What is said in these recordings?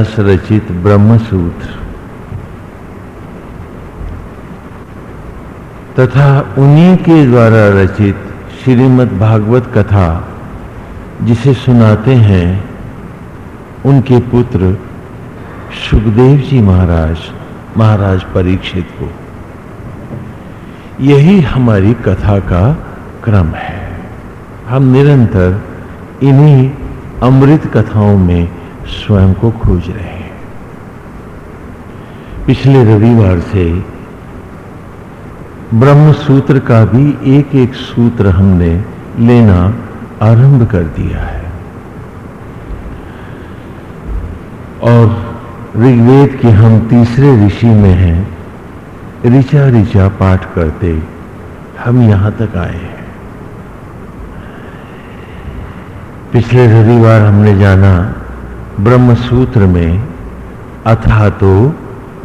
रचित ब्रह्मसूत्र। तथा उन्हीं के द्वारा रचित श्रीमद् भागवत कथा, जिसे सुनाते हैं उनके पुत्र सुखदेव जी महाराज महाराज परीक्षित को। यही हमारी कथा का क्रम है। हम निरंतर इन्हीं अमृत कथाओं में स्वयं को खोज रहे हैं। पिछले रविवार से ब्रह्म सूत्र का भी एक एक सूत्र हमने लेना आरंभ कर दिया है। और ऋग्वेद के हम तीसरे ऋषि में हैं, ऋचा ऋचा पाठ करते हम यहाँ तक आए हैं। पिछले रविवार हमने जाना ब्रह्म सूत्र में अथा तो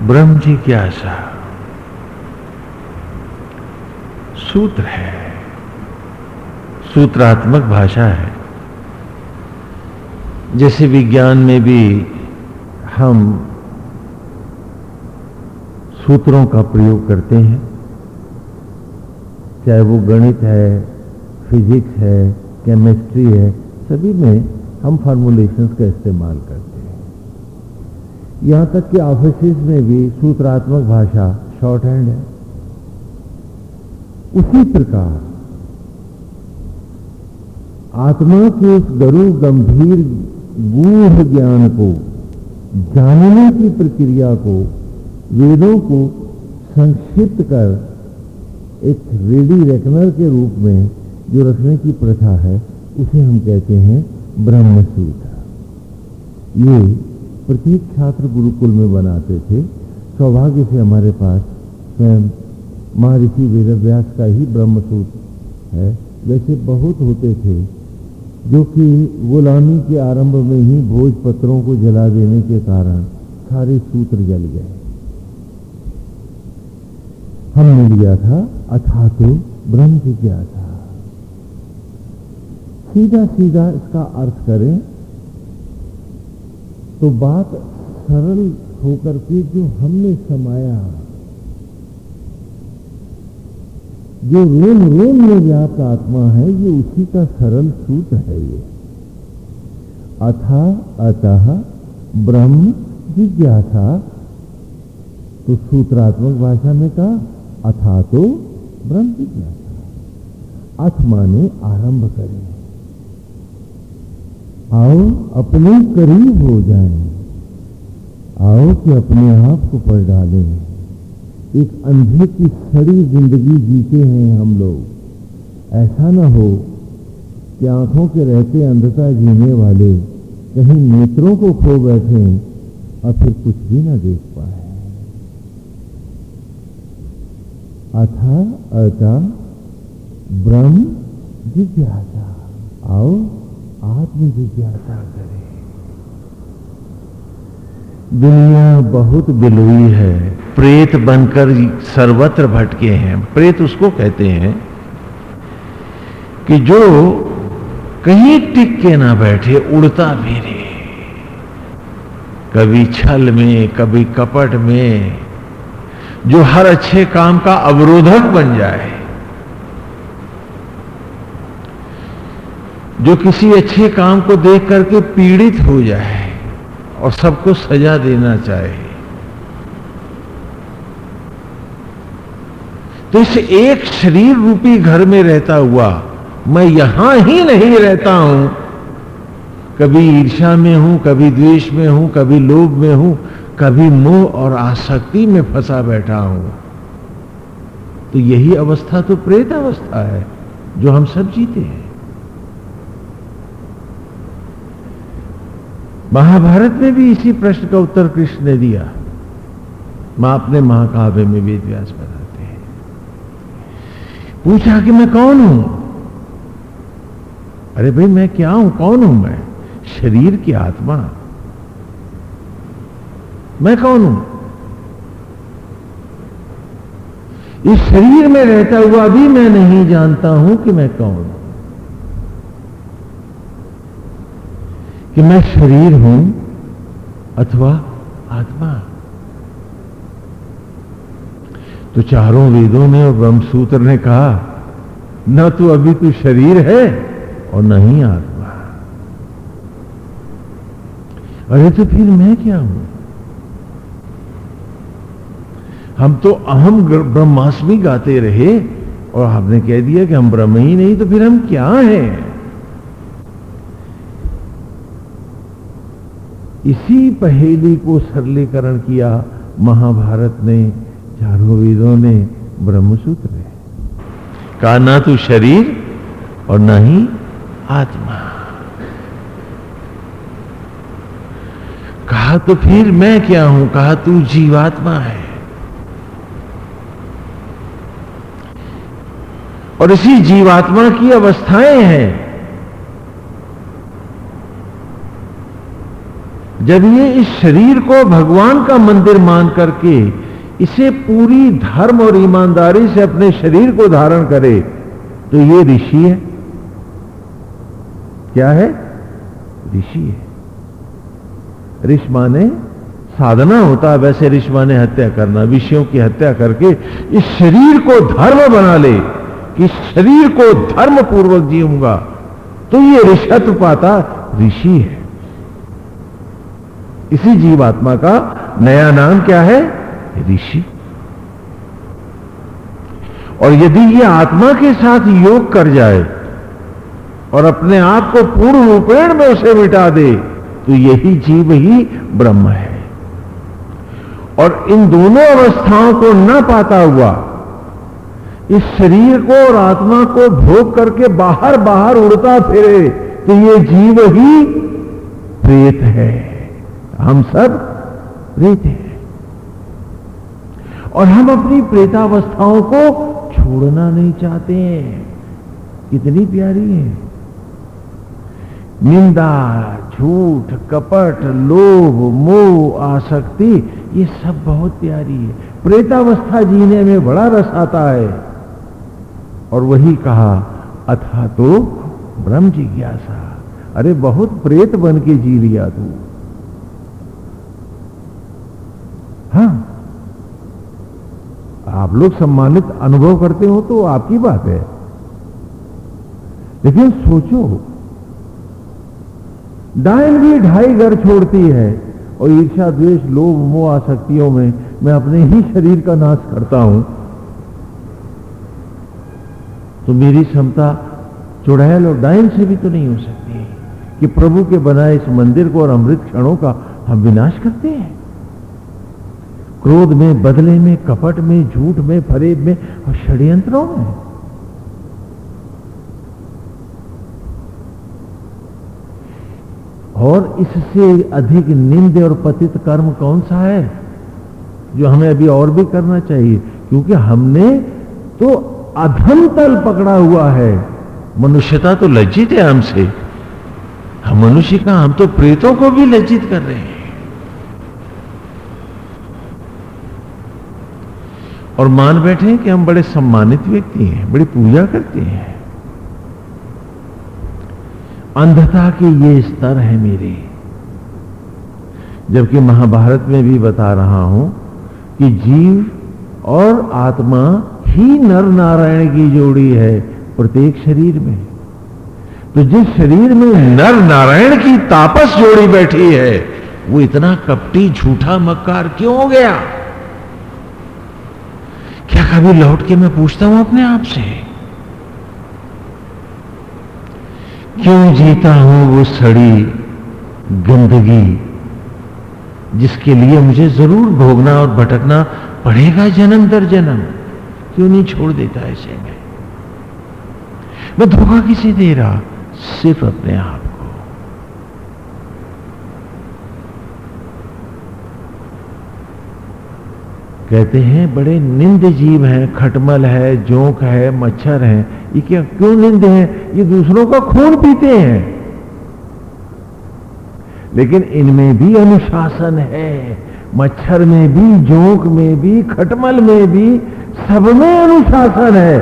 ब्रह्म जी की आशा। सूत्र है। सूत्रात्मक भाषा है। जैसे विज्ञान में भी हम सूत्रों का प्रयोग करते हैं। चाहे वो गणित है, फिजिक्स है, केमिस्ट्री है, सभी में हम फार्मूलेशंस का इस्तेमाल करते हैं। यहाँ तक कि ऑफ़िस में भी सूत्रात्मक भाषा शॉर्ट हैंड है। उसी प्रकार, आत्मा के उस गरु गंभीर गूढ़ ज्ञान को, जानने की प्रक्रिया को, वेदों को संक्षिप्त कर, एक रेडी रेकनर के रूप में जो रखने की प्रथा है, उसे हम कहते हैं ब्रह्म सूत्र ये प्रत्येक छात्र गुरुकुल में बनाते थे। सौभाग्य से हमारे पास स्वयं महर्षि वेदव्यास का ही ब्रह्म सूत्र है। वैसे बहुत होते थे, जो कि गुलामी के आरंभ में ही भोजपत्रों को जला देने के कारण सारे सूत्र जल गए। हमने लिया था अथा तो ब्रह्म जिज्ञासा सीधा सीधा इसका अर्थ करें तो बात सरल होकर के जो हमने समाया जो रोम रोम में व्याप्त आत्मा है, ये उसी का सरल सूत्र है ये। अथा, अतः, ब्रह्म, जिज्ञासा तो सूत्रात्मक भाषा में कहा, अथा तो ब्रह्म जिज्ञासा। अथ माने आरंभ करें। आओ अपने करीब हो जाए। आओ कि अपने आप को पढ़ डालें। एक अंधे की सड़ी ज़िंदगी जीते हैं हम लोग। ऐसा ना हो कि आँखों के रहते अंधता जीने वाले कहीं नेत्रों को खो बैठे और फिर कुछ भी ना देख पाए। अथा अता ब्रह्म जिज्ञासा। आओ आत्म जिज्ञासा करें। दुनिया बहुत बिलुई है। प्रेत बनकर सर्वत्र भटके हैं। प्रेत उसको कहते हैं कि जो कहीं टिक के ना बैठे, उड़ता भी फिरे कभी छल में, कभी कपट में, जो हर अच्छे काम का अवरोधक बन जाए जो किसी अच्छे काम को देख करके पीड़ित हो जाए और सबको सजा देना चाहे। तो इस एक शरीर रूपी घर में रहता हुआ मैं यहाँ ही नहीं रहता हूँ। कभी ईर्षा में हूँ, कभी द्वेष में हूँ, कभी लोभ में हूँ, कभी मोह और आसक्ति में फंसा बैठा हूँ। तो यही अवस्था तो प्रेत अवस्था है जो हम सब जीते हैं। महाभारत में भी इसी प्रश्न का उत्तर कृष्ण ने दिया। माँ अपने महाकाव्य में वेद व्यास बताते हैं। पूछा कि मैं कौन हूँ? अरे भाई, मैं क्या हूँ? कौन हूँ मैं? शरीर की आत्मा। मैं कौन हूँ? इस शरीर में रहता हुआ भी मैं नहीं जानता हूँ कि मैं कौन हूँ। कि मैं शरीर हूँ अथवा आत्मा। तो चारों वेदों ने और ब्रह्मसूत्र ने कहा, न तो अभी तू शरीर है और न ही आत्मा। अरे तो फिर मैं क्या हूँ? हम तो अहम ब्रह्मास्मि गाते रहे और आपने कह दिया कि हम ब्रह्म ही नहीं तो फिर हम क्या हैं? इसी पहेली को सरलीकरण किया महाभारत ने चारों वेदों ने, ब्रह्मसूत्र ने। कहा ना तू शरीर और ना ही आत्मा। कहा तो फिर मैं क्या हूँ? कहा तू जीवात्मा है। और इसी जीवात्मा की अवस्थाएँ हैं। जब ये इस शरीर को भगवान का मंदिर मान करके इसे पूरी धर्म और ईमानदारी से अपने शरीर को धारण करे तो ये ऋषि है। क्या है? ऋषि है। ऋष माने साधना होता है वैसे ऋष माने हत्या करना विषयों की हत्या करके इस शरीर को धर्म बना ले कि शरीर को धर्म पूर्वक जीऊँगा। तो ये ऋषत्व पाता ऋषि है। इसी जीवात्मा का नया नाम क्या है? ऋषि। और यदि ये आत्मा के साथ योग कर जाए और अपने आप को पूर्ण रूपेण में उसे मिटा दे तो यही जीव ही ब्रह्म है। और इन दोनों अवस्थाओं को न पाता हुआ, इस शरीर को और आत्मा को भोग करके बाहर बाहर उड़ता फिरे तो ये जीव ही प्रेत है। हम सब प्रेत हैं। और हम अपनी प्रेतावस्थाओं को छोड़ना नहीं चाहते हैं। कितनी प्यारी है। निंदा, झूठ, कपट, लोभ, मोह, आसक्ति, ये सब बहुत प्यारी है। प्रेतावस्था जीने में बड़ा रस आता है। और वही कहा, अथा तो ब्रह्म जिज्ञासा अरे बहुत प्रेत बन के जी लिया तू। हाँ। आप लोग सम्मानित अनुभव करते हो तो आपकी बात है। लेकिन सोचो डायन भी ढाई घर छोड़ती है और ईर्षा द्वेष लोभ मोह आसक्तियों में मैं अपने ही शरीर का नाश करता हूँ। तो मेरी क्षमता चुड़ैल और डायन से भी तो नहीं हो सकती कि प्रभु के बनाए इस मंदिर को और अमृत क्षणों का हम विनाश करते हैं। क्रोध में, बदले में, कपट में, झूठ में, फरेब में, और षड्यंत्रों में। और इससे अधिक निंद और पतित कर्म कौन सा है, जो हमें अभी और भी करना चाहिए? क्योंकि हमने तो अधम तल पकड़ा हुआ है। मनुष्यता तो लज्जित है हमसे। हम मनुष्य का, हम तो प्रेतों को भी लज्जित कर रहे हैं। और मान बैठे कि हम बड़े सम्मानित व्यक्ति हैं, बड़ी पूजा करते हैं। अंधता के ये स्तर है मेरे। जबकि महाभारत में भी बता रहा हूँ कि जीव और आत्मा ही नर नारायण की जोड़ी है प्रत्येक शरीर में। तो जिस शरीर में नर नारायण की तापस जोड़ी बैठी है, वो इतना कपटी झूठा मक्कार क्यों हो गया? कभी लौट के मैं पूछता हूँ अपने आप से, क्यों जीता हूँ वो सड़ी गंदगी जिसके लिए मुझे ज़रूर भोगना और भटकना पड़ेगा जन्म दर जन्म? क्यों नहीं छोड़ देता ऐसे में? मैं धोखा किसे दे रहा? सिर्फ़ अपने आप को कहते हैं, बड़े निंद जीव हैं, खटमल है, जोंक है, मच्छर है। ये क्या क्यों निंद है? ये दूसरों का खून पीते हैं। लेकिन इनमें भी अनुशासन है। मच्छर में भी, जोंक में भी, खटमल में भी सब में अनुशासन है।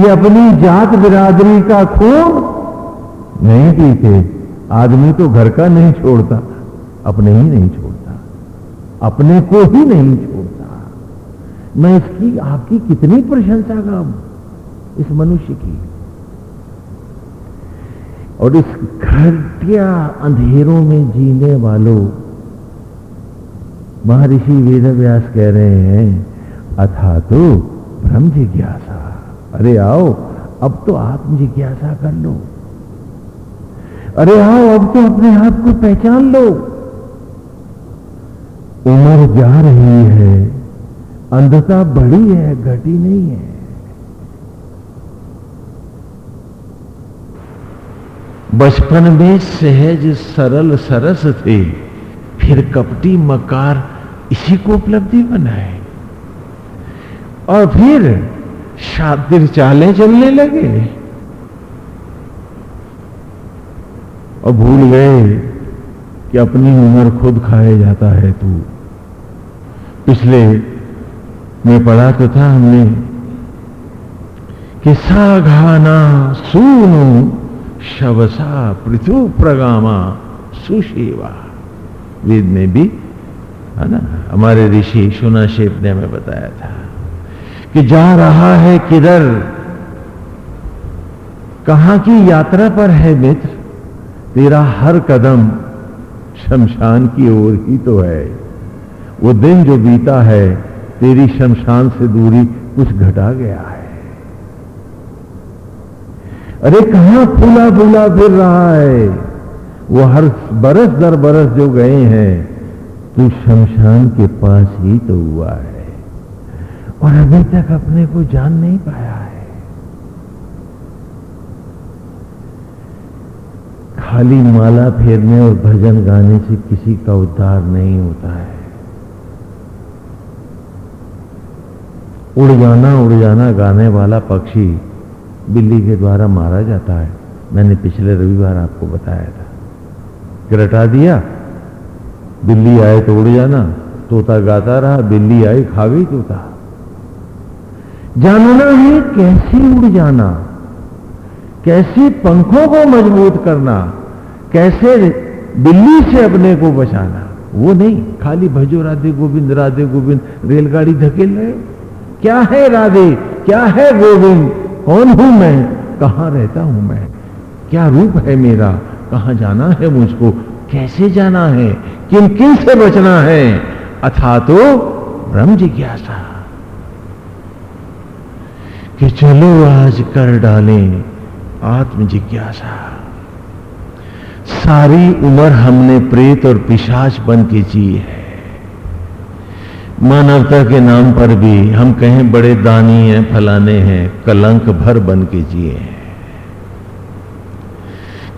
ये अपनी जात बिरादरी का खून नहीं पीते। आदमी तो घर का नहीं छोड़ता, अपने ही नहीं छोड़ता, अपने को ही नहीं छोड़ता मैं इसकी, आपकी कितनी प्रशंसा करूँ इस मनुष्य की। और इस घटिया अंधेरों में जीने वालों, महर्षि वेद व्यास कह रहे हैं अथा तो ब्रह्म जिज्ञासा। अरे आओ, अब तो आत्म जिज्ञासा कर लो। अरे आओ, अब तो अपने आप को पहचान लो। उम्र जा रही है अंधता बड़ी है, घटी नहीं है। बचपन में सहज, सरल, सरस थे। फिर कपटी मकार इसी को उपलब्धि बनाए। और फिर शातिर चाले चलने लगे। और भूल गए कि अपनी उम्र खुद खाए जाता है तू। पिछले में पढ़ा तो था हमने कि साघाना सूनु शवसा पृथु प्रगामा सुशेवा वेद में भी, है ना? हमारे ऋषि सुनाशेप ने हमें बताया था कि जा रहा है किधर? कहाँ की यात्रा पर है मित्र? तेरा हर कदम शमशान की ओर ही तो है। वो दिन जो बीता है तेरी शमशान से दूरी कुछ घटा गया है। अरे कहाँ फूला फूला फिर रहा है? वो हर बरस दर बरस जो गए हैं, तू शमशान के पास ही तो हुआ है। और अभी तक अपने को जान नहीं पाया है। खाली माला फेरने और भजन गाने से किसी का उद्धार नहीं होता है। उड़ जाना उड़ जाना, गाने वाला पक्षी बिल्ली के द्वारा मारा जाता है। मैंने पिछले रविवार आपको बताया था। कि रटा दिया, बिल्ली आए तो उड़ जाना, तोता गाता रहा, बिल्ली आई खा गई तोता जानना है कैसे उड़ जाना, कैसे पंखों को मज़बूत करना, कैसे बिल्ली से अपने को बचाना, वो नहीं, खाली भजो राधे गोविंद राधे गोविंद, रेलगाड़ी धकेल रहे क्या है राधे? क्या है गोविंद? कौन हूँ मैं? कहाँ रहता हूँ मैं? क्या रूप है मेरा? कहाँ जाना है मुझको? कैसे जाना है? किन किन से बचना है? अथा तो ब्रह्म जिज्ञासा। कि चलो आज कर डालें आत्म जिज्ञासा सारी उम्र हमने प्रेत और पिशाच बन के जी है। मानवता के नाम पर भी हम कहें बड़े दानी हैं, फलाने हैं, कलंक भर बन के जिए हैं।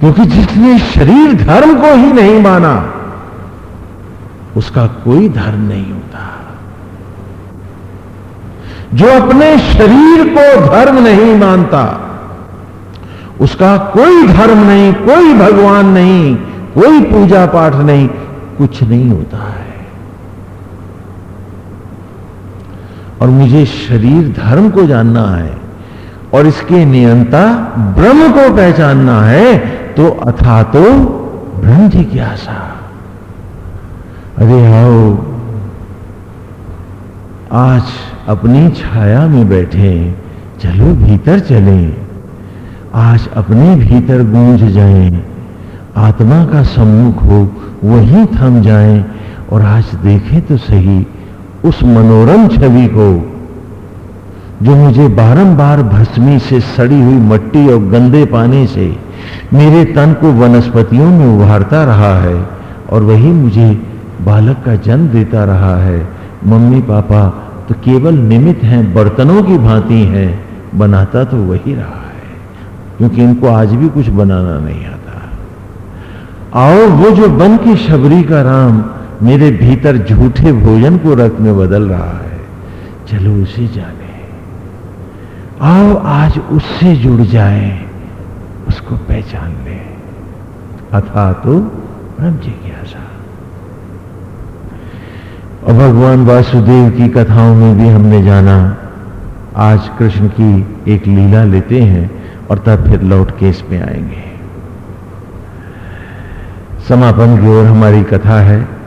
क्योंकि जिसने शरीर धर्म को ही नहीं माना, उसका कोई धर्म नहीं होता। जो अपने शरीर को धर्म नहीं मानता, उसका कोई धर्म नहीं, कोई भगवान नहीं, कोई पूजा पाठ नहीं, कुछ नहीं होता है। और मुझे शरीर धर्म को जानना है और इसके नियंता ब्रह्म को पहचानना है तो अथा तो ब्रह्म जिज्ञासा अरे आओ, आज अपनी छाया में बैठे, चलो भीतर चलें। आज अपने भीतर गूंज जाएँ, आत्मा का सम्मुख हो, वहीं थम जाएँ, और आज देखें तो सही उस मनोरम छवि को, जो मुझे बारंबार भस्मी से सड़ी हुई मट्टी और गंदे पानी से मेरे तन को वनस्पतियों में उभारता रहा है और वही मुझे बालक का जन्म देता रहा है। मम्मी, पापा तो केवल निमित हैं, बर्तनों की भांति हैं, बनाता तो वही रहा है, क्योंकि इनको आज भी कुछ बनाना नहीं आता। आओ, वो जो बन के शबरी का राम मेरे भीतर झूठे भोजन को रक्त में बदल रहा है। चलो उसे जाने। आओ, आज उससे जुड़ जाए, उसको पहचान ले। अथा तो ब्रह्म जिज्ञासा और भगवान वासुदेव की कथाओं में भी हमने जाना, आज कृष्ण की एक लीला लेते हैं और तब फिर लौट के इसमें आएँगे। समापन की ओर हमारी कथा है।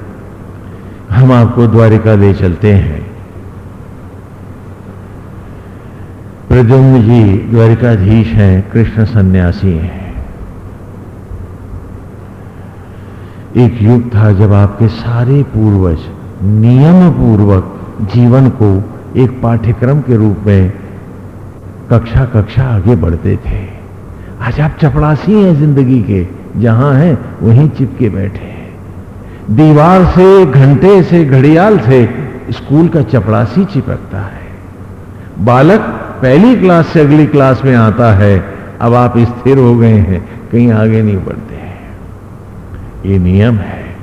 हम आपको द्वारिका ले चलते हैं। प्रद्युम्न जी, द्वारिकाधीश हैं, कृष्ण सन्यासी हैं। एक युग था जब आपके सारे पूर्वज नियम पूर्वक जीवन को एक पाठ्यक्रम के रूप में कक्षा कक्षा आगे बढ़ते थे। आज आप चपड़ासी हैं ज़िंदगी के, जहाँ हैं, वहीं चिपके बैठे दीवार से, घंटे से, घड़ियाल से स्कूल का चपड़ासी चिपकता है। बालक पहली क्लास से अगली क्लास में आता है। अब आप स्थिर हो गए हैं, कहीं आगे नहीं बढ़ते हैं। ये नियम है।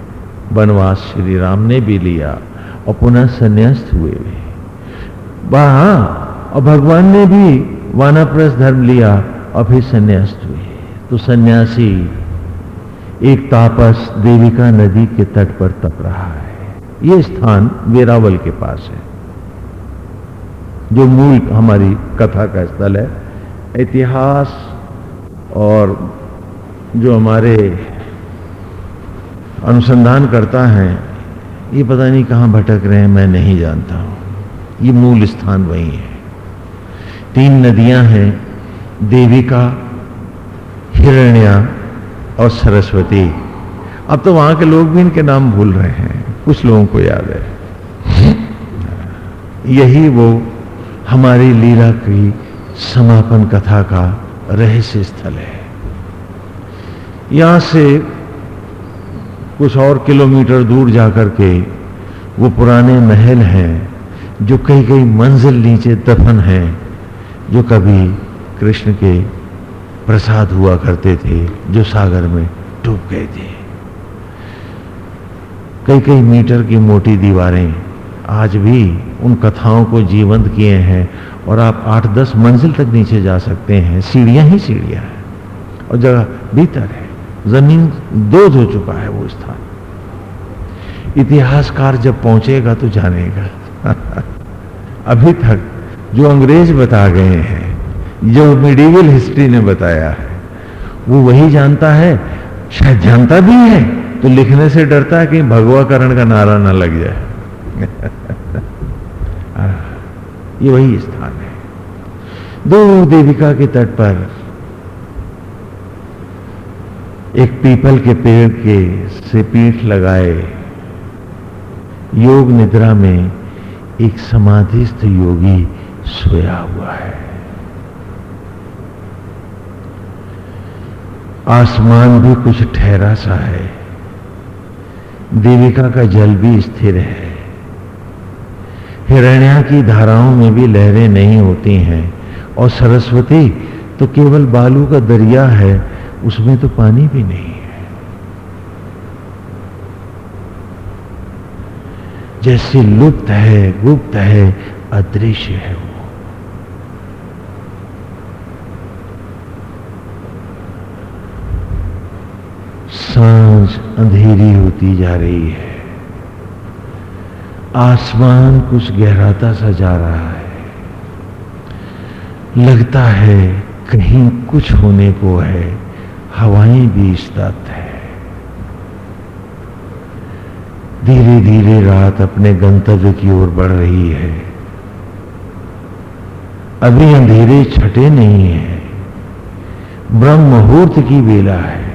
वनवास श्री राम ने भी लिया और पुनः संन्यास्त हुए। वहाँ, और भगवान ने भी वानाप्रस धर्म लिया और फिर संन्यास्त हुए। तो सन्यासी एक तापस देविका नदी के तट पर तप रहा है। यह स्थान वेरावल के पास है, जो मूल हमारी कथा का स्थल है। इतिहास और जो हमारे अनुसंधान करता है, ये पता नहीं कहाँ भटक रहे हैं, मैं नहीं जानता हूँ। ये मूल स्थान वही है। तीन नदियाँ हैं, देविका, हिरण्या और सरस्वती। अब तो वहाँ के लोग भी इनके नाम भूल रहे हैं। कुछ लोगों को याद है। यही वो हमारी लीला की समापन कथा का रहस्य स्थल है। यहाँ से कुछ और किलोमीटर दूर जाकर के वो पुराने महल हैं, जो कई कई मंजिल नीचे दफन हैं, जो कभी कृष्ण के प्रसाद हुआ करते थे, जो सागर में डूब गए थे। कई कई मीटर की मोटी दीवारें आज भी उन कथाओं को जीवंत किए हैं और आप आठ दस मंजिल तक नीचे जा सकते हैं। सीढ़ियाँ ही सीढ़ियाँ हैं और जगह भीतर है। ज़मीन दो हो चुका है वो स्थान। इतिहासकार जब पहुंचेगा तो जानेगा। अभी तक जो अंग्रेज़ बता गए हैं जो मिडिवल हिस्ट्री ने बताया है, वो वही जानता है। शायद जानता भी है तो लिखने से डरता है कि भगवाकरण का नारा ना लग जाए। ये वही स्थान है। दो देविका के तट पर एक पीपल के पेड़ के से पीठ लगाए योग निद्रा में एक समाधिस्थ योगी सोया हुआ है। आसमान भी कुछ ठहरा सा है। देविका का जल भी स्थिर है। हिरण्या की धाराओं में भी लहरें नहीं होती हैं और सरस्वती तो केवल बालू का दरिया है, उसमें तो पानी भी नहीं है। जैसे लुप्त है, गुप्त है, अदृश्य है वो। साँझ अंधेरी होती जा रही है। आसमान कुछ गहराता सा जा रहा है। लगता है कहीं कुछ होने को है, हवाएँ भी स्तब्ध है। धीरे धीरे रात अपने गंतव्य की ओर बढ़ रही है। अभी अंधेरे छटे नहीं है। ब्रह्म मुहूर्त की बेला है।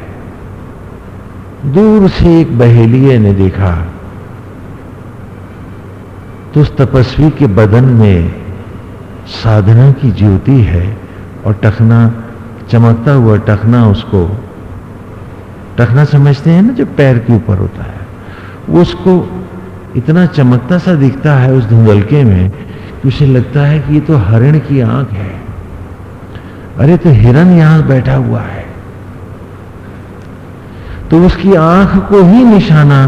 दूर से एक बहेलिए ने देखा। तो उस तपस्वी के बदन में साधना की ज्योति है और टखना, चमकता हुआ टखना उसको, टखना समझते हैं ना जो पैर के ऊपर होता है, वो उसको इतना चमकता सा दिखता है उस धुंधलके में कि उसे लगता है कि ये तो हरिण की आँख है। अरे तो हिरण यहाँ बैठा हुआ है। तो उसकी आँख को ही निशाना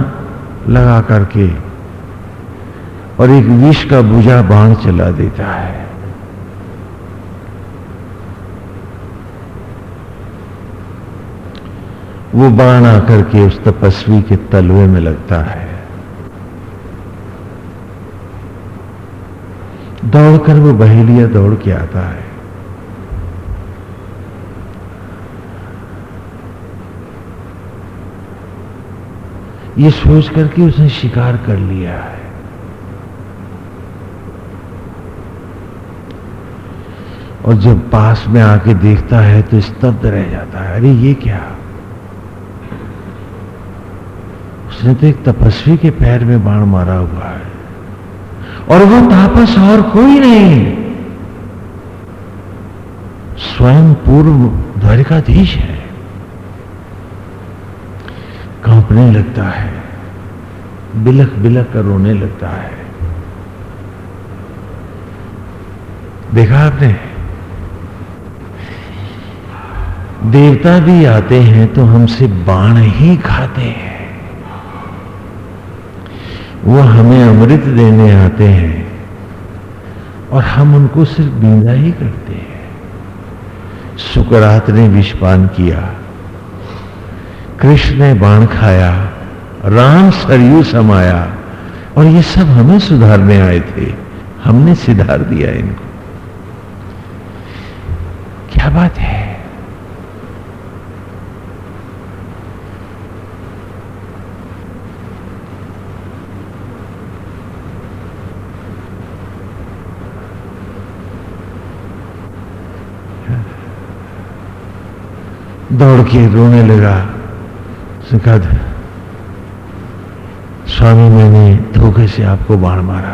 लगा करके और एक विष का बुझा बाण चला देता है। वो बाण आकर के उस तपस्वी के तलवे में लगता है। दौड़कर वो बहेलिया दौड़ के आता है। ये सोच करके उसने शिकार कर लिया है। और जब पास में आके देखता है तो स्तब्ध रह जाता है। अरे, ये क्या? उसने तो एक तपस्वी के पैर में बाण मारा हुआ है। और वो तापस और कोई नहीं। स्वयं पूर्व द्वारिकाधीश है। कांपने लगता है। बिलख बिलख कर रोने लगता है। देखा आपने? देवता भी आते हैं तो हमसे बाण ही खाते हैं। वो हमें अमृत देने आते हैं और हम उनको सिर्फ़ बींदा ही करते हैं। सुकरात ने विषपान किया। कृष्ण ने बाण खाया, राम सरयू समाया, और ये सब हमें सुधारने आए थे। हमने सुधार दिया इनको। क्या बात है? दौड़ के रोने लगा। सिखद स्वामी मैंने धोखे से आपको बाण मारा।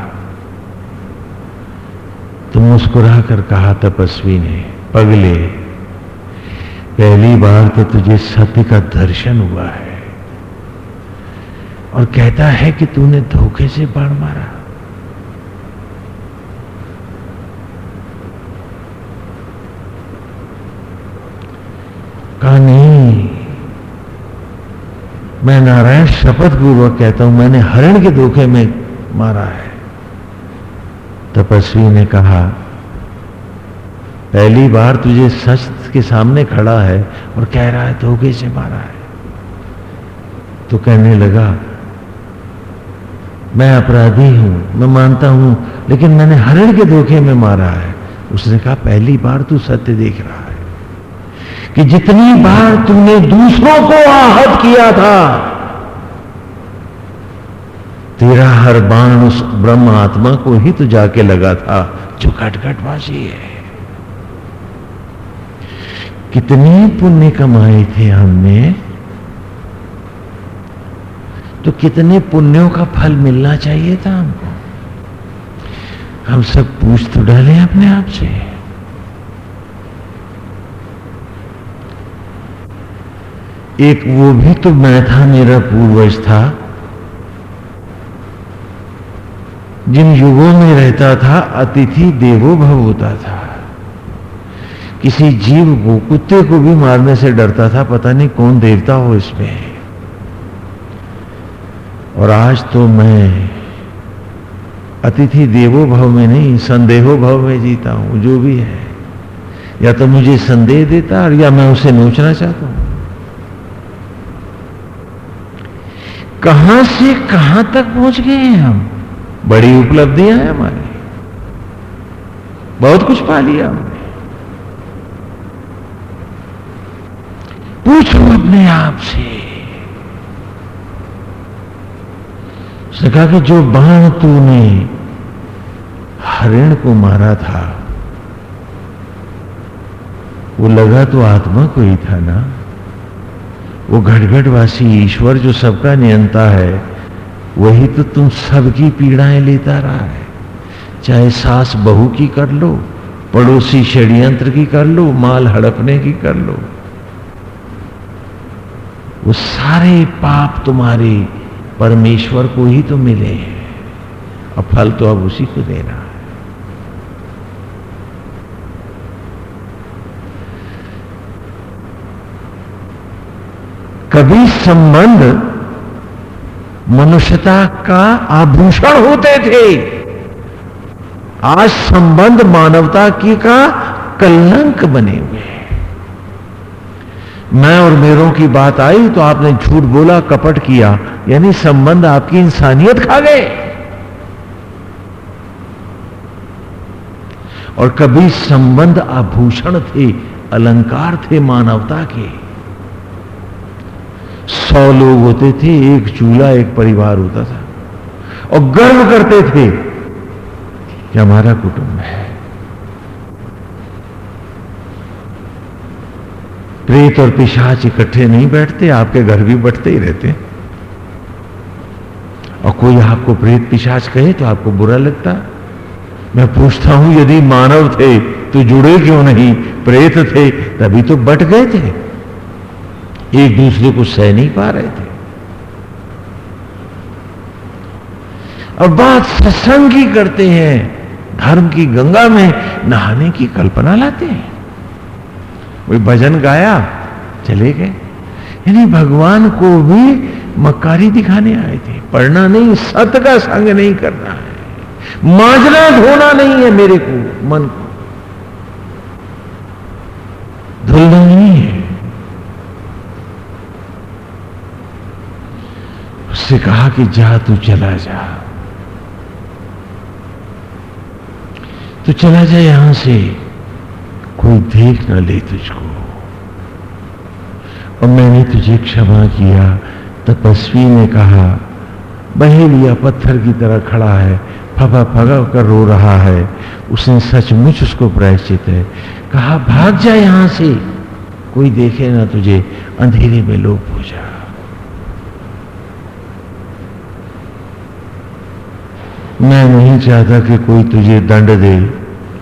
तो मुस्कुरा कर कहा, तपस्वी ने, पगले, पहली बार तो तुझे सत्य का दर्शन हुआ है। और कहता है कि तूने धोखे से बाण मारा। कहा नहीं मैं नारायण शपथ पूर्वक कहता हूँ, मैंने हरण के धोखे में मारा है। तपस्वी ने कहा, पहली बार तुझे सच के सामने खड़ा है और कह रहा है, धोखे से मारा है। तो कहने लगा, मैं अपराधी हूँ, मैं मानता हूँ, लेकिन मैंने हरण के धोखे में मारा है। उसने कहा, पहली बार तू सत्य देख रहा है। कि जितनी बार तुमने दूसरों को आहत किया था, तेरा हर बाण उस ब्रह्म आत्मा को ही तो जाके लगा था। जो खटखटवासी है। कितने पुण्य कमाए थे हमने तो कितने पुण्यों का फल मिलना चाहिए था हमको। हम सब पूछ तो डाले अपने आप से। एक वो भी तो मैं था, मेरा पूर्वज था। जिन युगों में रहता था, अतिथि देवो भव होता था। किसी जीव को, कुत्ते को भी मारने से डरता था, पता नहीं कौन देवता हो इसमें। और आज तो मैं अतिथि देवो भव में नहीं, संदेहो भव में जीता हूँ, जो भी है। या तो मुझे संदेह देता और या मैं उसे नोचना चाहता हूँ। कहाँ से कहाँ तक पहुँच गए हैं हम? बड़ी उपलब्धियाँ हैं हमारी। बहुत कुछ पा लिया हमने। पूछो अपने आप से। उसने कहा कि जो बाण तूने हरिण को मारा था, वो लगा तो आत्मा को ही था ना। वो घटघटवासी ईश्वर जो सबका नियंता है, वही तो तुम सबकी पीड़ाएँ लेता रहा है। चाहे सास बहू की कर लो, पड़ोसी षड्यंत्र की कर लो, माल हड़पने की कर लो। वो सारे पाप तुम्हारे परमेश्वर को ही तो मिले हैं। और फल तो अब उसी को देना। कभी संबंध मनुष्यता का आभूषण होते थे। आज संबंध मानवता की का कलंक बने हुए मैं और मेरों की बात आई तो आपने झूठ बोला, कपट किया, यानी संबंध आपकी इंसानियत खा गए। और कभी संबंध आभूषण थे, अलंकार थे मानवता के। सौ लोग होते थे, एक चूल्हा, एक परिवार होता था। और गर्व करते थे कि हमारा कुटुंब है। प्रेत और पिशाच इकट्ठे नहीं बैठते, आपके घर भी बैठते ही रहते। और कोई आपको प्रेत पिशाच कहे तो आपको बुरा लगता। मैं पूछता हूँ, यदि मानव थे तो जुड़े क्यों नहीं? प्रेत थे, तभी तो बट गए थे। एक दूसरे को सह नहीं पा रहे थे। और बात सत्संग की करते हैं, धर्म की गंगा में नहाने की कल्पना लाते हैं। कोई भजन गाया, चले गए। यानी भगवान को भी मक्कारी दिखाने आए थे, पढ़ना नहीं, सत का संग नहीं करना है। मांझना, धोना नहीं है मेरे को, मन को। धुलना नहीं है उससे कहा कि जा, तू चला जा। तो चला जा यहाँ से। कोई देख ना ले तुझको। और मैंने तुझे क्षमा किया। तपस्वी ने कहा, बहेलिया पत्थर की तरह खड़ा है फगा फगा कर रो रहा है। उसने सचमुच उसको प्रायश्चित है। कहा, भाग जा यहाँ से। कोई देखे ना तुझे, अंधेरे में लोप हो जा। मैं नहीं चाहता कि कोई तुझे दंड दे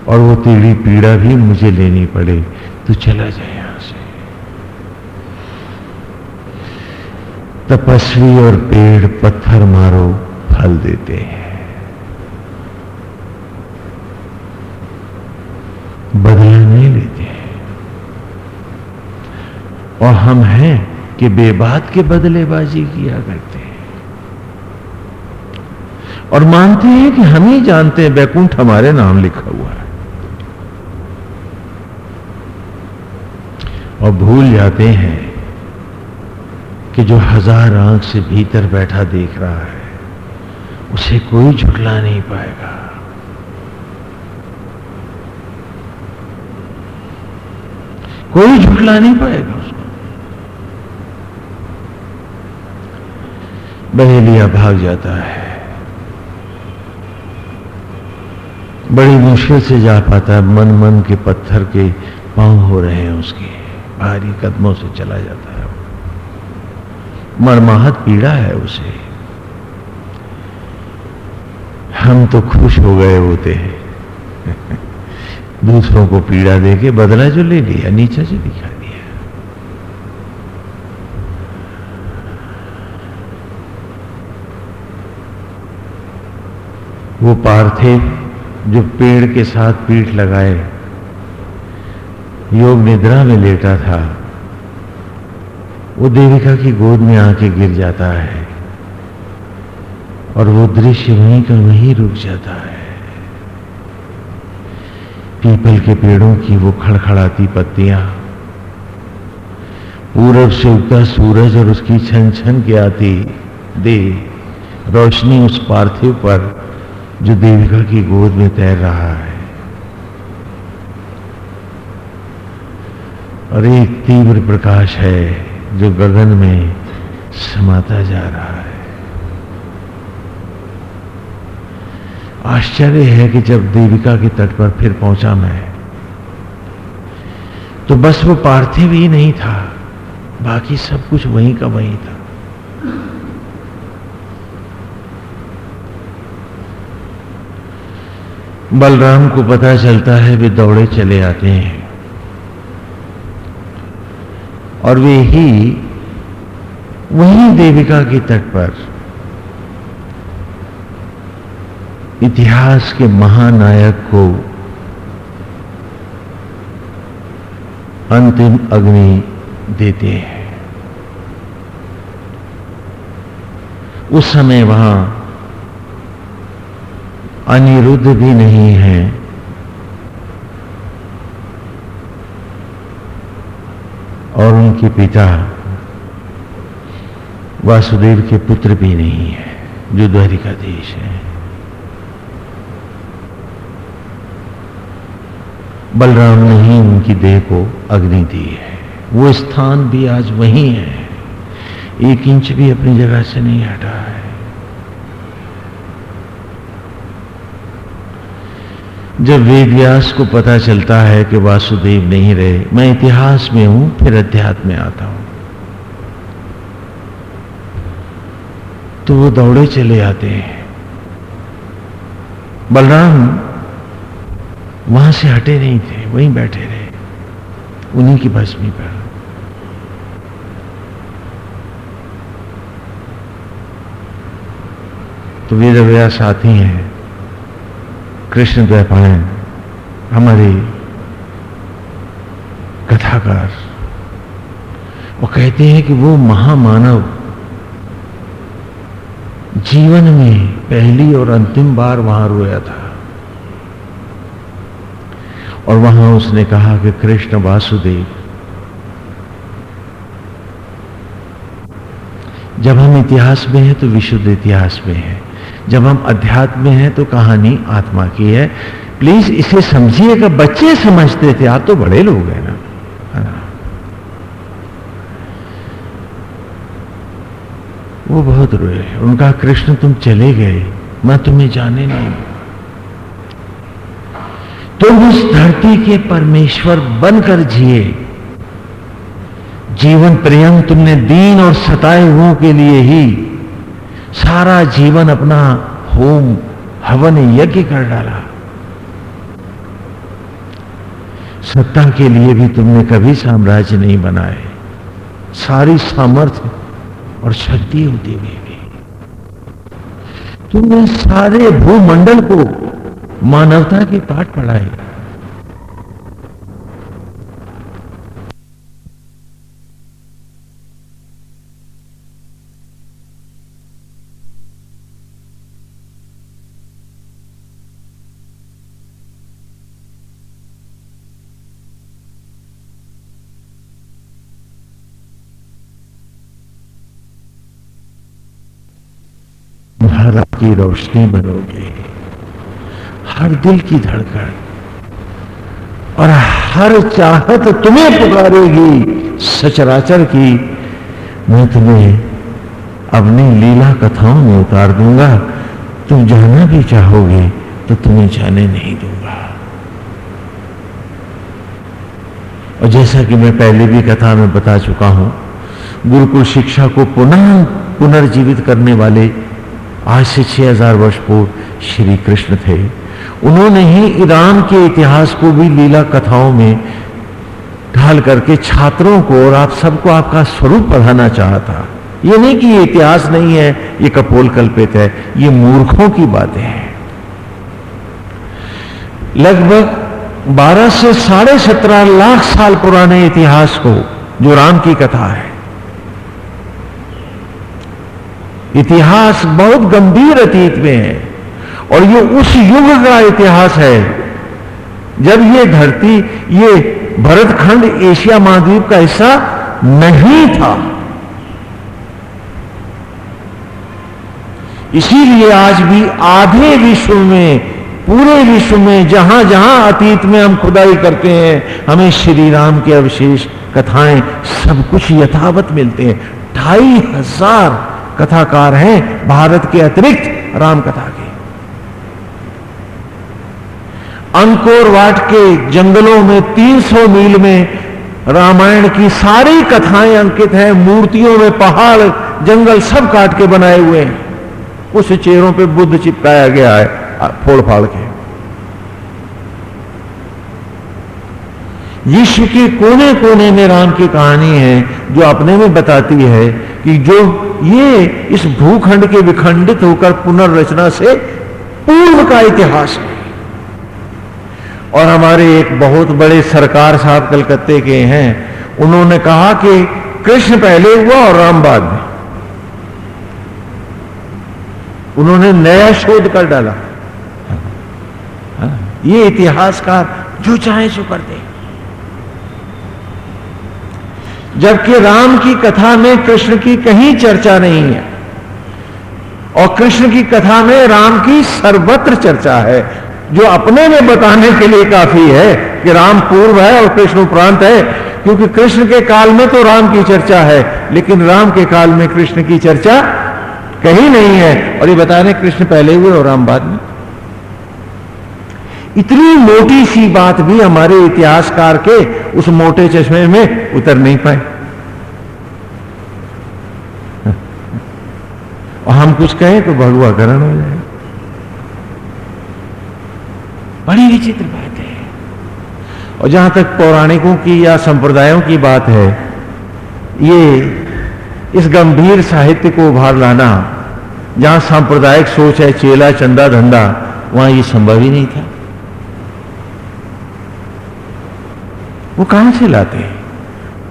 और वो तेरी पीड़ा भी मुझे लेनी पड़े। तू चला जाए यहाँ से। तपस्वी और पेड़ पत्थर मारो, फल देते हैं। बदला नहीं लेते हैं। और हम हैं कि बेबात के बदलेबाजी किया करते हैं। और मानते हैं कि हम ही जानते हैं बैकुंठ हमारे नाम लिखा हुआ है। और भूल जाते हैं कि जो हज़ार आँख से भीतर बैठा देख रहा है, उसे कोई झुटला नहीं पाएगा। कोई झुटला नहीं पाएगा उसको। बहेलिया भाग जाता है। बड़ी मुश्किल से जा पाता है। मन मन के पत्थर के पाँव हो रहे हैं उसके। भारी कदमों से चला जाता है। मरमाहत पीड़ा है उसे। हम तो खुश हो गए होते हैं। दूसरों को पीड़ा देके बदला जो ले लिया, नीचे से दिखा दिया। वो पार्थिव जो पेड़ के साथ पीठ लगाए। योग निद्रा में लेटा था। वो देविका की गोद में आके गिर जाता है और वो दृश्य वहीं का वहीं रुक जाता है। पीपल के पेड़ों की वो खड़खड़ाती पत्तियाँ, पूरब से उगता सूरज और उसकी छन छन के आती दे रोशनी उस पार्थिव पर जो देविका की गोद में तैर रहा है। और एक तीव्र प्रकाश है जो गगन में समाता जा रहा है। आश्चर्य है कि जब देविका के तट पर फिर पहुँचा मैं तो बस वो पार्थिव ही नहीं था, बाकी सब कुछ वहीं का वहीं था। बलराम को पता चलता है वे दौड़े चले आते हैं। और वे ही, वही देविका के तट पर, इतिहास के महानायक को अंतिम अग्नि देते हैं। उस समय वहाँ अनिरुद्ध भी नहीं है। और उनके पिता वासुदेव के पुत्र भी नहीं है, जो द्वारिका देश है। बलराम ने ही उनकी देह को अग्नि दी है। वो स्थान भी आज वही है। एक इंच भी अपनी जगह से नहीं हटा है। जब वेद व्यास को पता चलता है कि वासुदेव नहीं रहे, मैं इतिहास में हूँ, फिर अध्यात्म में आता हूँ। तो वो दौड़े चले आते हैं। बलराम वहाँ से हटे नहीं थे, वहीं बैठे रहे। उन्हीं की भस्मी पर। तो वेद व्यास आती हैं। कृष्ण द्वैपायन हमारे कथाकार, वो कहते हैं कि वो महामानव जीवन में पहली और अंतिम बार वहाँ रोया था। और वहाँ उसने कहा कि कृष्ण वासुदेव, जब हम इतिहास में हैं तो विशुद्ध इतिहास में है। जब हम अध्यात्म में हैं तो कहानी आत्मा की है। प्लीज़ इसे समझिएगा बच्चे समझते थे, आप तो बड़े लोग हैं ना। वो बहुत रोए। उनका कृष्ण, तुम चले गए। मैं तुम्हें जाने नहीं तुम उस धरती के परमेश्वर बनकर जिए। जीवन प्रियम तुमने दीन और सताए हुओं के लिए ही सारा जीवन अपना होम हवन यज्ञ कर डाला। सत्ता के लिए भी तुमने कभी साम्राज्य नहीं बनाए। सारी सामर्थ्य और शक्ति होती हुई भी तुमने सारे भूमंडल को मानवता के पाठ पढ़ाए। की रोशनी बनोगे। हर दिल की धड़कन और हर चाहत तुम्हें पुकारेगी। सचराचर की मैं तुम्हें अपनी लीला कथाओं में उतार दूँगा। तुम जाना भी चाहोगे तो तुम्हें जाने नहीं दूँगा। और जैसा कि मैं पहले भी कथा में बता चुका हूँ, गुरुकुल शिक्षा को पुनः पुनर्जीवित करने वाले आज से 6000 वर्ष पूर्व श्री कृष्ण थे। उन्होंने ही ईरान के इतिहास को भी लीला कथाओं में ढाल करके छात्रों को और आप सबको आपका स्वरूप पढ़ाना चाहा था। ये नहीं कि ये इतिहास नहीं है, ये कपोल कल्पित है, ये मूर्खों की बातें हैं। लगभग 12 से साढ़े सत्रह लाख साल पुराने इतिहास को, जो राम की कथा है इतिहास बहुत गंभीर अतीत में है। और ये उस युग का इतिहास है, जब ये धरती, ये भरतखंड एशिया महाद्वीप का हिस्सा नहीं था। इसीलिए आज भी आधे विश्व में, पूरे विश्व में, जहाँ जहाँ अतीत में हम खुदाई करते हैं, हमें श्री राम के अवशेष, कथाएँ सब कुछ यथावत मिलते हैं। ढाई हज़ार कथाकार हैं, भारत के अतिरिक्त राम कथा के। अंकोर वाट के जंगलों में 300 मील में रामायण की सारी कथाएँ अंकित हैं, मूर्तियों में पहाड़, जंगल सब काट के बनाए हुए हैं। उस चेहरों पे बुद्ध चिपकाया गया है फोड़ फाड़ के। विश्व के कोने कोने में राम की कहानी है, जो अपने में बताती है कि जो ये इस भूखंड के विखंडित होकर पुनर्रचना से पूर्व का इतिहास है। और हमारे एक बहुत बड़े सरकार साहब कलकत्ते के हैं, उन्होंने कहा कि कृष्ण पहले हुआ और राम बाद में। उन्होंने नया शोध कर डाला। ये इतिहासकार जो चाहे सो करते हैं। जबकि राम की कथा में कृष्ण की कहीं चर्चा नहीं है। और कृष्ण की कथा में राम की सर्वत्र चर्चा है, जो अपने में बताने के लिए काफ़ी है कि राम पूर्व है और कृष्ण उपरांत है, क्योंकि कृष्ण के काल में तो राम की चर्चा है, लेकिन राम के काल में कृष्ण की चर्चा कहीं नहीं है। और ये बता रहे कृष्ण पहले हुए और राम बाद में। इतनी मोटी सी बात भी हमारे इतिहासकार के उस मोटे चश्मे में उतर नहीं पाए और हम कुछ कहें तो भगवा भगवाकरण हो जाए। बड़ी विचित्र बात है। और जहाँ तक पौराणिकों की या संप्रदायों की बात है ये इस गंभीर साहित्य को उभार लाना जहाँ सांप्रदायिक सोच है चेला चंदा धंधा वहाँ ये संभव ही नहीं था। वो कहाँ से लाते हैं?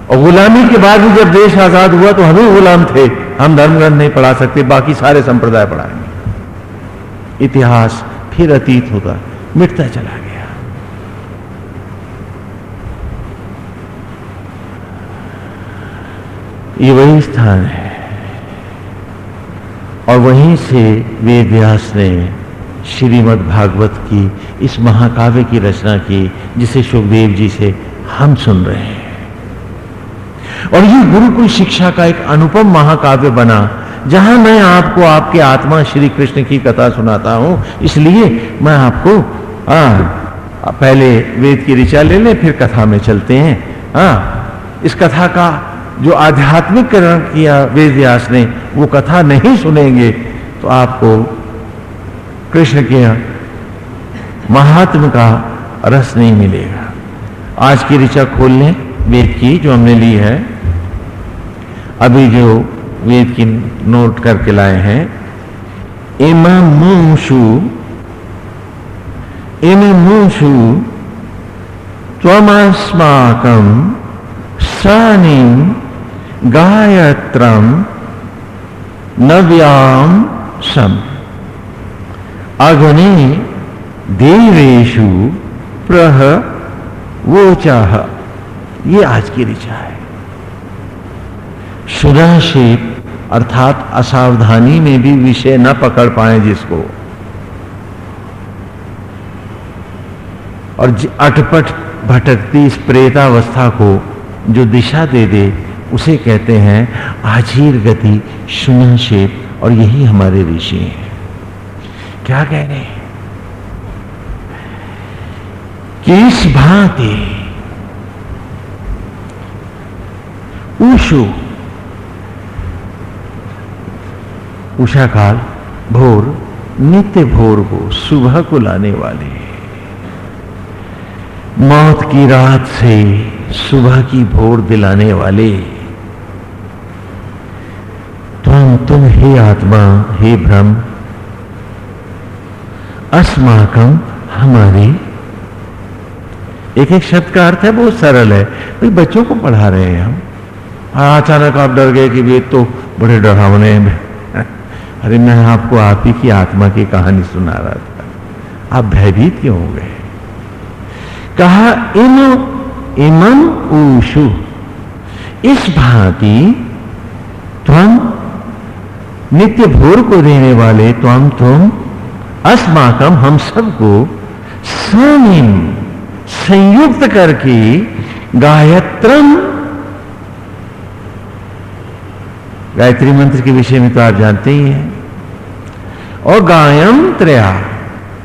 और गुलामी के बाद भी जब देश आज़ाद हुआ तो हम ही गुलाम थे। हम धर्म ग्रंथ नहीं पढ़ा सकते, बाकी सारे संप्रदाय पढ़ाएँगे। इतिहास फिर अतीत होगा, मिटता चला गया। ये वही स्थान है। और वहीं से वेद व्यास ने श्रीमद् भागवत की इस महाकाव्य की रचना की, जिसे सुखदेव जी से हम सुन रहे हैं। और ये गुरुकुल शिक्षा का एक अनुपम महाकाव्य बना जहाँ मैं आपको आपके आत्मा श्री कृष्ण की कथा सुनाता हूँ। इसलिए मैं आपको आ, पहले वेद की ऋचा ले लें फिर कथा में चलते हैं। आ, इस कथा का जो आध्यात्मिकरण किया वेद व्यास ने वो कथा नहीं सुनेंगे तो आपको कृष्ण के महात्म का रस नहीं मिलेगा। आज की ऋचा खोल लें वेद की जो हमने ली है, अभी जो वेद की नोट करके लाए हैं इममुषु इममुषु त्वमस्माकं सानिं गायत्रम नव्याम सम अग्नि देवेशु प्रह वोचाह ये आज की ऋचा है। सुधाशेप अर्थात असावधानी में भी विषय न पकड़ पाए जिसको। और अटपट भटकती इस प्रेतावस्था को जो दिशा दे दे, उसे कहते हैं, आजीर गति सुनाशेप और यही हमारे ऋषि हैं। क्या कह रहे हैं? कि इस भांति ऊषु उषा काल भोर, नित्य भोर को सुबह को लाने वाले मौत की रात से सुबह की भोर दिलाने वाले। तुम तुम हे आत्मा, हे ब्रह्म अस्माकम हमारे एक एक शब्द का अर्थ है, बहुत सरल है। भाई, बच्चों को पढ़ा रहे हैं हम। अचानक आप डर गए कि वेद तो बड़े डरावने हैं। अरे, मैं आपको आप ही की आत्मा की कहानी सुना रहा था। आप भयभीत क्यों हो गए? कहा इन इमम ऊषु। इस भांति तुम नित्य भोर को देने वाले तुम तुम अस्माकम हम सबको समीन संयुक्त करके गायत्रम। गायत्री मंत्र के विषय में तो आप जानते ही हैं। और गायम त्रया।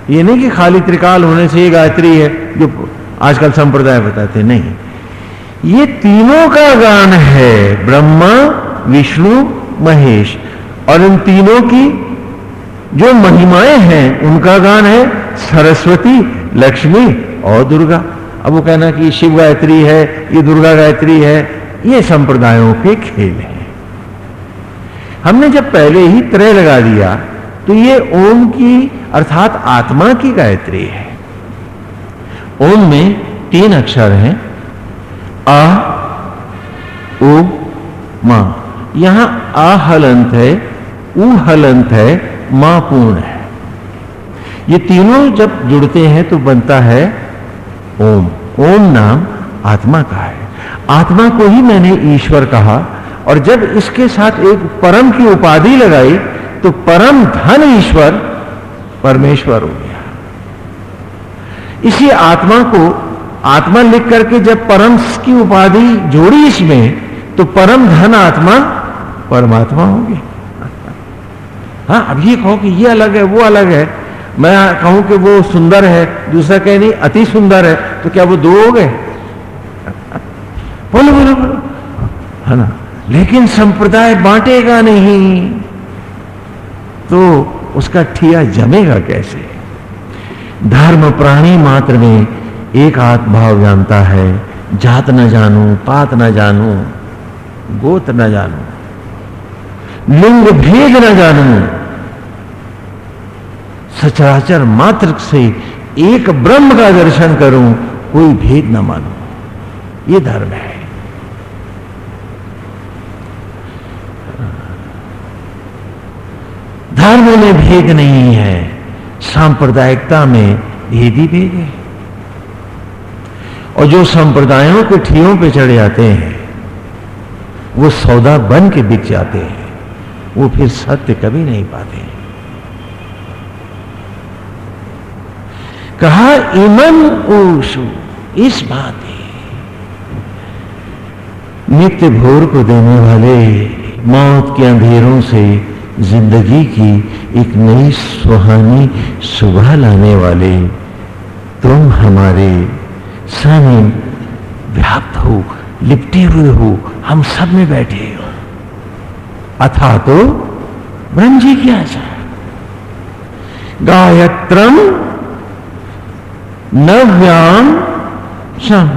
ये नहीं कि खाली त्रिकाल होने से ये गायत्री है, जो आजकल संप्रदाय बताते नहीं। ये तीनों का गान है, ब्रह्मा, विष्णु, महेश। और इन तीनों की जो महिमाएँ हैं, उनका गान है सरस्वती, लक्ष्मी और दुर्गा। अब वो कहना कि शिव गायत्री है, ये दुर्गा गायत्री है, ये संप्रदायों के खेल है। हमने जब पहले ही त्रय लगा दिया तो ये ओम की, अर्थात आत्मा की गायत्री है। ओम में तीन अक्षर हैं आ ओ मा। यहाँ आ है हलंत है मा पूर्ण है। ये तीनों जब जुड़ते हैं तो बनता है ओम। ओम नाम आत्मा का है। आत्मा को ही मैंने ईश्वर कहा और जब इसके साथ एक परम की उपाधि लगाई तो परम धन ईश्वर परमेश्वर हो गया। इसी आत्मा को आत्मा लिख करके जब परम की उपाधि जोड़ी इसमें तो परम धन आत्मा परमात्मा होगी हाँ अब ये कहो कि ये अलग है, वो अलग है। मैं कहूँ कि वो सुंदर है, दूसरा कहे नहीं, अति सुंदर है। तो क्या वो दो हो गए? बोलो बोलो बोलो। है ना? लेकिन संप्रदाय बांटेगा नहीं। तो उसका ठिया जमेगा कैसे? धर्म प्राणी मात्र में एक आत्मभाव जानता है। जात न जानू, पात न जानू, गोत न जानू, लिंग भेद न जानू। सचराचर मात्र से एक ब्रह्म का दर्शन करूँ, कोई भेद न मानू। ये धर्म है। धर्म में भेद नहीं है, सांप्रदायिकता में भेद ही भेद है। और जो संप्रदायों के ठियों पे चढ़ जाते हैं, वो सौदा बन के बिक जाते हैं, वो फिर सत्य कभी नहीं पाते कहा, इमन ओशु इस बात नित्य भोर को देने वाले मौत के अंधेरों से ज़िंदगी की एक नई सुहानी सुबह लाने वाले, तुम हमारे सामने व्याप्त हो, लिपटे हुए हो, हम सब में बैठे हो। अथा तो ब्रह्म जी की आशा। गायत्रम नव्याम शम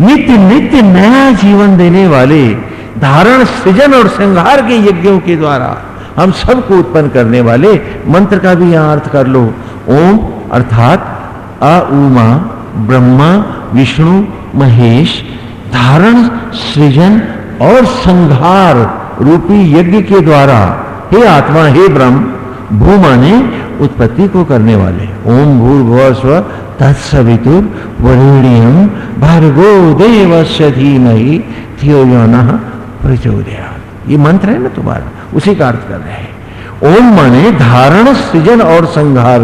नित्य नित्य नया जीवन देने वाले, धारण, सृजन और श्रृंगार के यज्ञों के द्वारा हम सबको उत्पन्न करने वाले मंत्र का भी यहाँ अर्थ कर लो। ओम अर्थात अ उमा ब्रह्मा, विष्णु, महेश, धारण, सृजन और संहार रूपी यज्ञ के द्वारा, हे आत्मा, हे ब्रह्म भूमा ने उत्पत्ति को करने वाले ओम भूर भुव स्व तत्सवितुर वरुणियम भर्गो देवस्य धीमहि थियो प्रचोदया ये मंत्र है ना तुम्हारा? उसी का अर्थ कर रहे हैं। ओम माने धारण, सृजन और संहार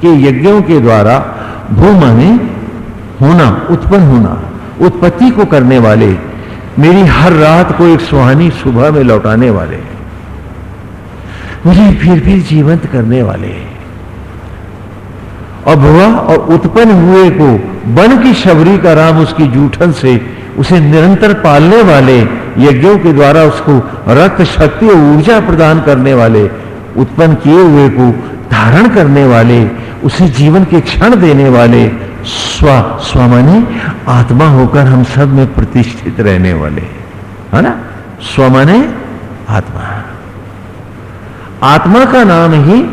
के यज्ञों के द्वारा भू माने होना, उत्पन्न होना, उत्पत्ति को करने वाले, मेरी हर रात को एक सुहानी सुबह में लौटाने वाले मुझे फिर फिर जीवंत करने वाले और भुआ और उत्पन्न हुए को बन की शबरी का राम उसकी जूठन से उसे निरंतर पालने वाले यज्ञों के द्वारा उसको रक्त शक्ति और ऊर्जा प्रदान करने वाले, उत्पन्न किए हुए को धारण करने वाले, उसे जीवन के क्षण देने वाले स्व, स्वमने, आत्मा होकर हम सब में प्रतिष्ठित रहने वाले है। ना? स्व माने आत्मा। आत्मा का नाम ही,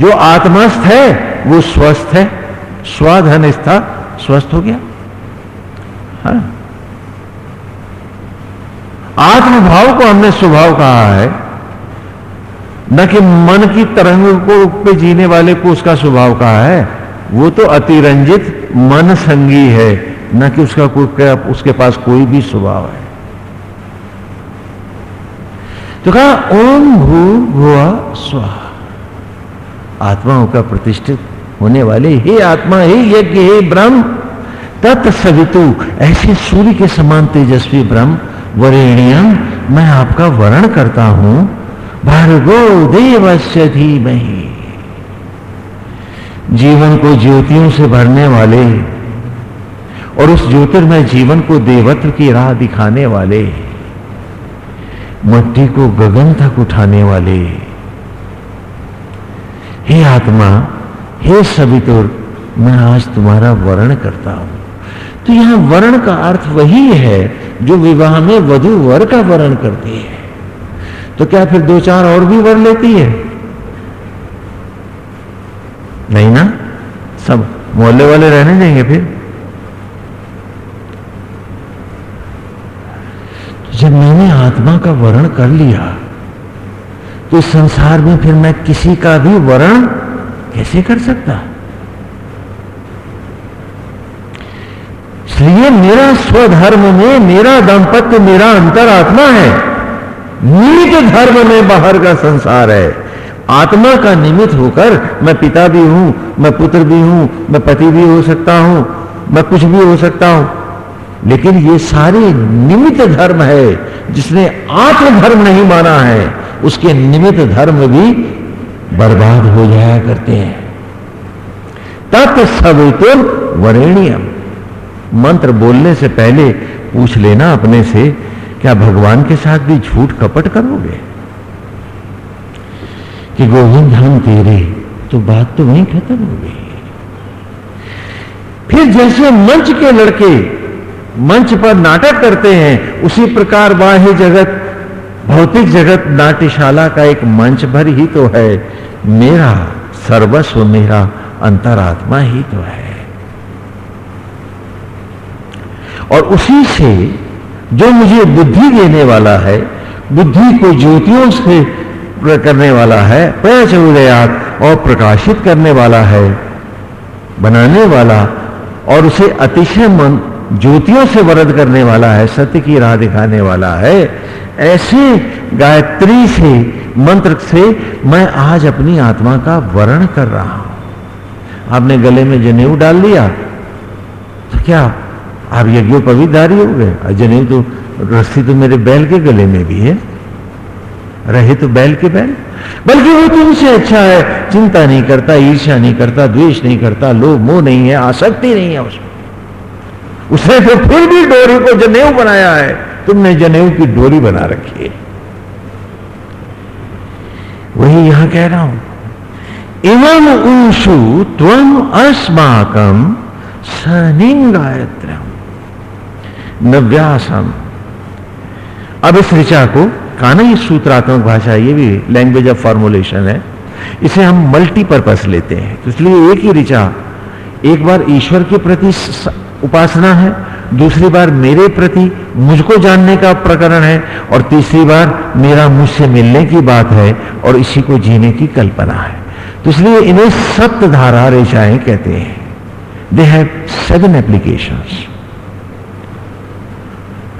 जो आत्मस्थ है, वो स्वस्थ है। स्वधन स्था स्वस्थ हो गया। है। आत्मभाव को हमने स्वभाव कहा है। न कि मन की तरंग को पे जीने वाले को उसका स्वभाव कहा है। वो तो अतिरंजित मन संगी है। न कि उसका उसके पास कोई भी स्वभाव है। तो कहा, ओम भू भुआ स्व आत्माओं का प्रतिष्ठित होने वाले हे आत्मा हे यज्ञ हे ब्रह्म। तत्सवितु, ऐसे सूर्य के समान तेजस्वी ब्रह्म वरेणियम मैं आपका वर्ण करता हूँ। भर्गो देवस्य धीमहि। जीवन को ज्योतियों से भरने वाले और उस ज्योतिर्मय जीवन को देवत्व की राह दिखाने वाले मट्टी को गगन तक उठाने वाले। हे आत्मा, हे सवितुर, मैं आज तुम्हारा वर्ण करता हूँ। तो यहाँ वर्ण का अर्थ वही है जो विवाह में वधु वर का वर्ण करती है। तो क्या फिर दो चार और भी वर लेती है? नहीं ना? सब मोहल्ले वाले रहने देंगे फिर। जब मैंने आत्मा का वर्ण कर लिया। तो संसार में फिर मैं किसी का भी वर्ण कैसे कर सकता? इसलिए मेरा स्वधर्म में मेरा दंपत्य मेरा अंतरात्मा है। नीत धर्म में बाहर का संसार है। आत्मा का निमित्त होकर मैं पिता भी हूँ, मैं पुत्र भी हूँ, मैं पति भी हो सकता हूँ, मैं कुछ भी हो सकता हूँ। लेकिन ये सारे निमित्त धर्म है, जिसने आत्म धर्म नहीं माना है, उसके निमित्त धर्म भी बर्बाद हो जाया करते हैं। तत् सवितुर वरेणियम। मंत्र बोलने से पहले पूछ लेना अपने से, क्या भगवान के साथ भी झूठ कपट करोगे? कि गोविंद, हम तेरे तो बात तो वहीं खत्म हो गई। फिर जैसे मंच के लड़के मंच पर नाटक करते हैं, उसी प्रकार बाह्य जगत, भौतिक जगत नाट्यशाला का एक मंच भर ही तो है। मेरा, सर्वस्व मेरा अंतरात्मा ही तो है। और उसी से जो मुझे बुद्धि देने वाला है, बुद्धि को ज्योतियों से करने वाला है प्रचुदयात और प्रकाशित करने वाला है, बनाने वाला, और उसे अतिशय मन ज्योतियों से वरद करने वाला है, सत्य की राह दिखाने वाला है। ऐसे गायत्री से, मंत्र से मैं आज अपनी आत्मा का वर्ण कर रहा हूँ। आपने गले में जनेऊ डाल लिया तो क्या आप यज्ञोपविधारी हो गए? जनेऊ तो रस्सी तो मेरे बैल के गले में भी है। रहे तो बैल के बैल। बल्कि वो तुमसे अच्छा है, चिंता नहीं करता, ईर्ष्या नहीं करता, द्वेष नहीं करता, लोभ मोह नहीं है, आसक्ति नहीं है उसमें। उसने तो फिर भी डोरी को जनेऊ बनाया है। तुमने जनेऊ की डोरी बना रखी है। वही यहाँ कह रहा हूँ इवम ऊषु त्वम अस्माकम सनिंगायत्र। नव्यासम अब इस ऋचा को काना ये सूत्रात्मक भाषा, ये भी लैंग्वेज ऑफ़ फॉर्मुलेशन है, इसे हम मल्टीपर्पज लेते हैं। तो इसलिए एक ही ऋचा, एक बार ईश्वर के प्रति उपासना है, दूसरी बार मेरे प्रति मुझको जानने का प्रकरण है और तीसरी बार मेरा मुझसे मिलने की बात है और इसी को जीने की कल्पना है। तो इसलिए इन्हें सप्त धारा रेशाएँ कहते हैं। दे हैव सेवन एप्लीकेशंस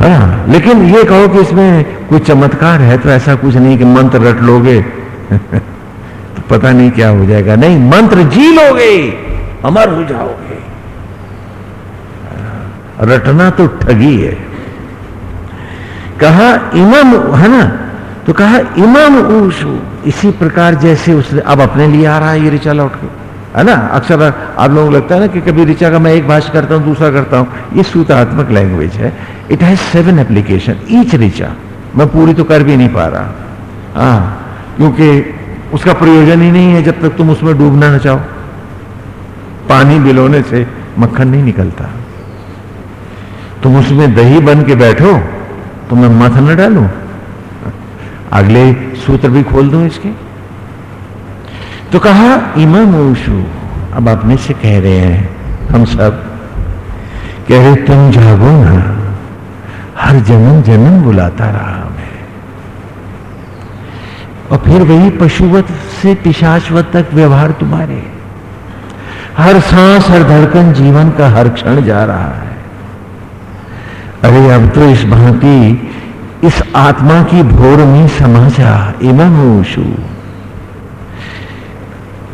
हाँ लेकिन ये कहो कि इसमें कोई चमत्कार है तो ऐसा कुछ नहीं कि मंत्र रट लोगे। तो पता नहीं क्या हो जाएगा। नहीं, मंत्र जी लोगे, अमर हो जाओगे। रटना तो ठगी है। कहा, इमाम है ना? तो कहा, इमाम ऊशु इसी प्रकार जैसे उसने अब अपने लिए आ रहा है ये ऋचा लौट के। है ना? अक्सर आप लोगों को लगता है ना कि कभी ऋचा का मैं एक भाषा करता हूँ, दूसरा करता हूँ। ये सूत्रात्मक लैंग्वेज है। It has seven application each Richa मैं पूरी तो कर भी नहीं पा रहा। हाँ क्योंकि उसका प्रयोजन ही नहीं है जब तक तुम उसमें डूबना न चाहो। पानी बिलोने से मक्खन नहीं निकलता। तुम उसमें दही बन के बैठो तो मैं मथ न डालू। अगले सूत्र भी खोल दो इसके। तो कहा, इमाम ऊशु अब अपने से कह रहे हैं, हम सब कह रहे, तुम जागो ना, हर जन्म जन्म बुलाता रहा मैं। और फिर वही पशुवत से पिशाचवत तक व्यवहार तुम्हारे। हर सांस, हर धड़कन, जीवन का हर क्षण जा रहा है। अरे अब तो इस भांति, इस आत्मा की भोर में समा जा ऊशु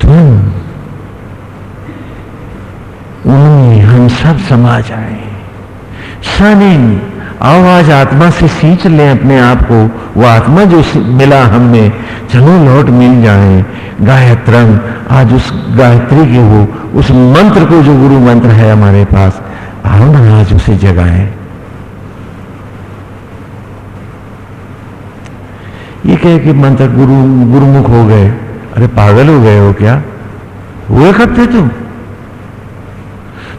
तुम, उनमें हम सब समा जाए। सनिंग आओ आज आत्मा से सींच लें अपने आप को। वो आत्मा जो मिला हमने, चलो लौट मिल जाए। गायत्रम आज उस गायत्री के वो, उस मंत्र को जो गुरु मंत्र है हमारे पास आओ ना आज उसे जगाएँ। ये कहे कि मंत्र गुरु, गुरुमुख हो गए। अरे पागल हो गए हो क्या? हुए थे तुम?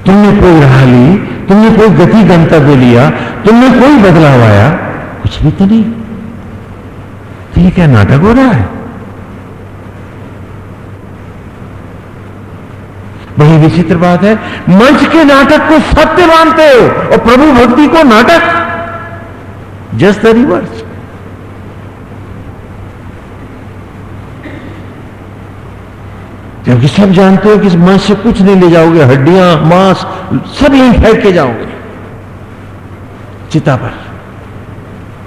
तुमने कोई राह ली, तुमने कोई गति गंतव्य लिया, तुमने कोई बदलाव आया? कुछ भी तो नहीं। तो ये क्या नाटक हो रहा है? वही विचित्र बात है, मंच के नाटक को सत्य मानते हो और प्रभु भक्ति को नाटक। Just the reverse. क्योंकि सब जानते हो कि इस मांस से कुछ नहीं ले जाओगे, हड्डियाँ, मांस, सब यहीं फेंक के जाओगे। चिता पर।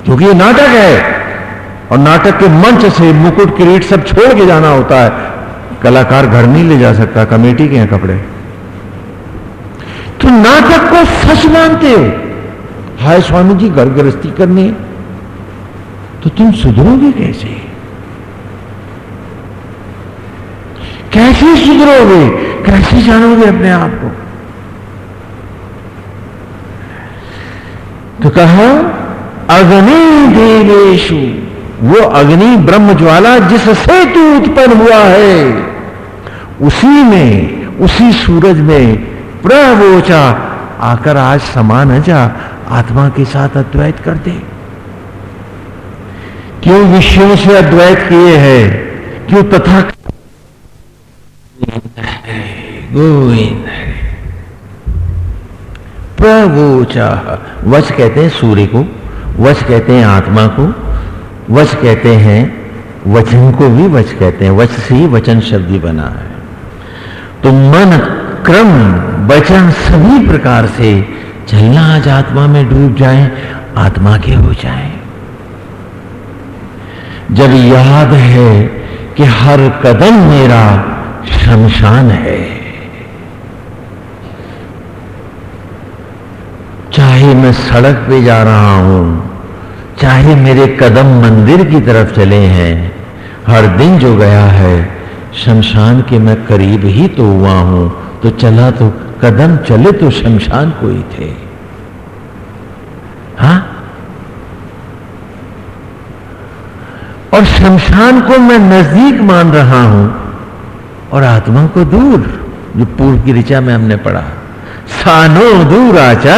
क्योंकि ये नाटक है, और नाटक के मंच से मुकुट किरीट सब छोड़ के जाना होता है। कलाकार घर नहीं ले जा सकता, कमेटी के हैं कपड़े। तो नाटक को सच मानते हो? हाय स्वामी जी, घर गर गृहस्थी करनी तो तुम सुधरोगे कैसे? कैसे सुधरोगे? कैसे जानोगे अपने आप को? तो कहा, अग्नि देवेशु, वो अग्नि ब्रह्म ज्वाला जिससे तू उत्पन्न हुआ है, उसी में, उसी सूरज में प्रवोचा, आकर आज समान जा आत्मा के साथ अद्वैत कर दे। क्यों विषयों से अद्वैत किए हैं? क्यों तथा गोविंद प्रवोचा वच कहते हैं सूर्य को, वश कहते हैं आत्मा को, वश कहते हैं वचन को भी वच कहते हैं। वच से ही वचन शब्द बना है। तो मन, क्रम, वचन सभी प्रकार से चलना आज आत्मा में डूब जाए, आत्मा के हो जाए। जब याद है कि हर कदम मेरा शमशान है चाहे मैं सड़क पे जा रहा हूँ, चाहे मेरे कदम मंदिर की तरफ़ चले हैं, हर दिन जो गया है, शमशान के मैं करीब ही तो हुआ हूँ तो चला तो कदम चले तो शमशान को ही थे। हा? और शमशान को मैं नज़दीक मान रहा हूँ, और आत्मा को दूर, जो पूर्व की ऋचा में हमने पढ़ा। सानो दूर आचा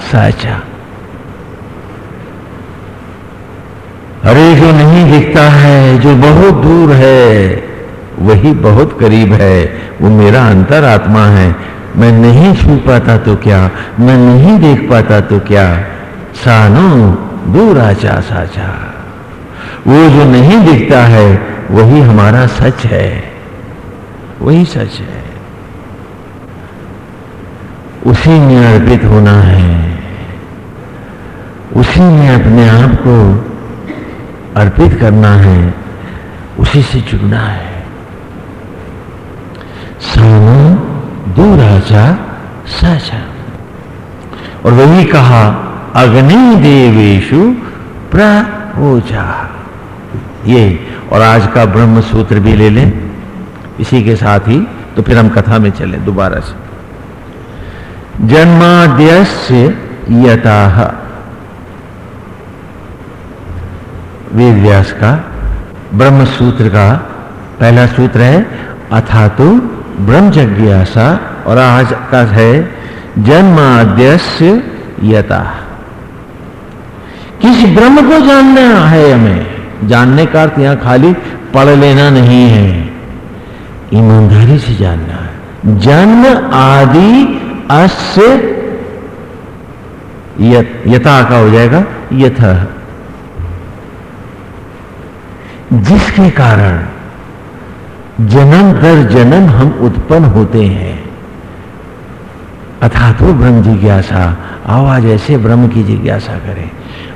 साचा। अरे जो नहीं दिखता है, जो बहुत दूर है, वही बहुत करीब है। वो मेरा अंतर आत्मा है। मैं नहीं छू पाता तो क्या? मैं नहीं देख पाता तो क्या? सानो, दूर आचा साचा। वो जो नहीं दिखता है, वही हमारा सच है। वही सच है। उसी में अर्पित होना है। उसी में अपने आप को अर्पित करना है, उसी से जुड़ना है। सानो दो राजा साचा। और वही कहा, अग्नि देवेशु प्रजा ये, और आज का ब्रह्म सूत्र भी ले लें। इसी के साथ ही तो फिर हम कथा में चलें दोबारा से। जन्माद्यस्य यथा वेद व्यास का ब्रह्म सूत्र का पहला सूत्र है अथा तो ब्रह्म जिज्ञासा और आज का है, जन्माद्यस्य यथा किस ब्रह्म को जानना है हमें, जानने का अर्थ यहाँ खाली पढ़ लेना नहीं है। ईमानदारी से जानना है। जन्म आदि अस्य यथा का हो जाएगा, यथ। जिसके कारण जन्म दर जन्म हम उत्पन्न होते हैं। अथा तो ब्रह्म जिज्ञासा आओ आज ऐसे ब्रह्म की जिज्ञासा करें।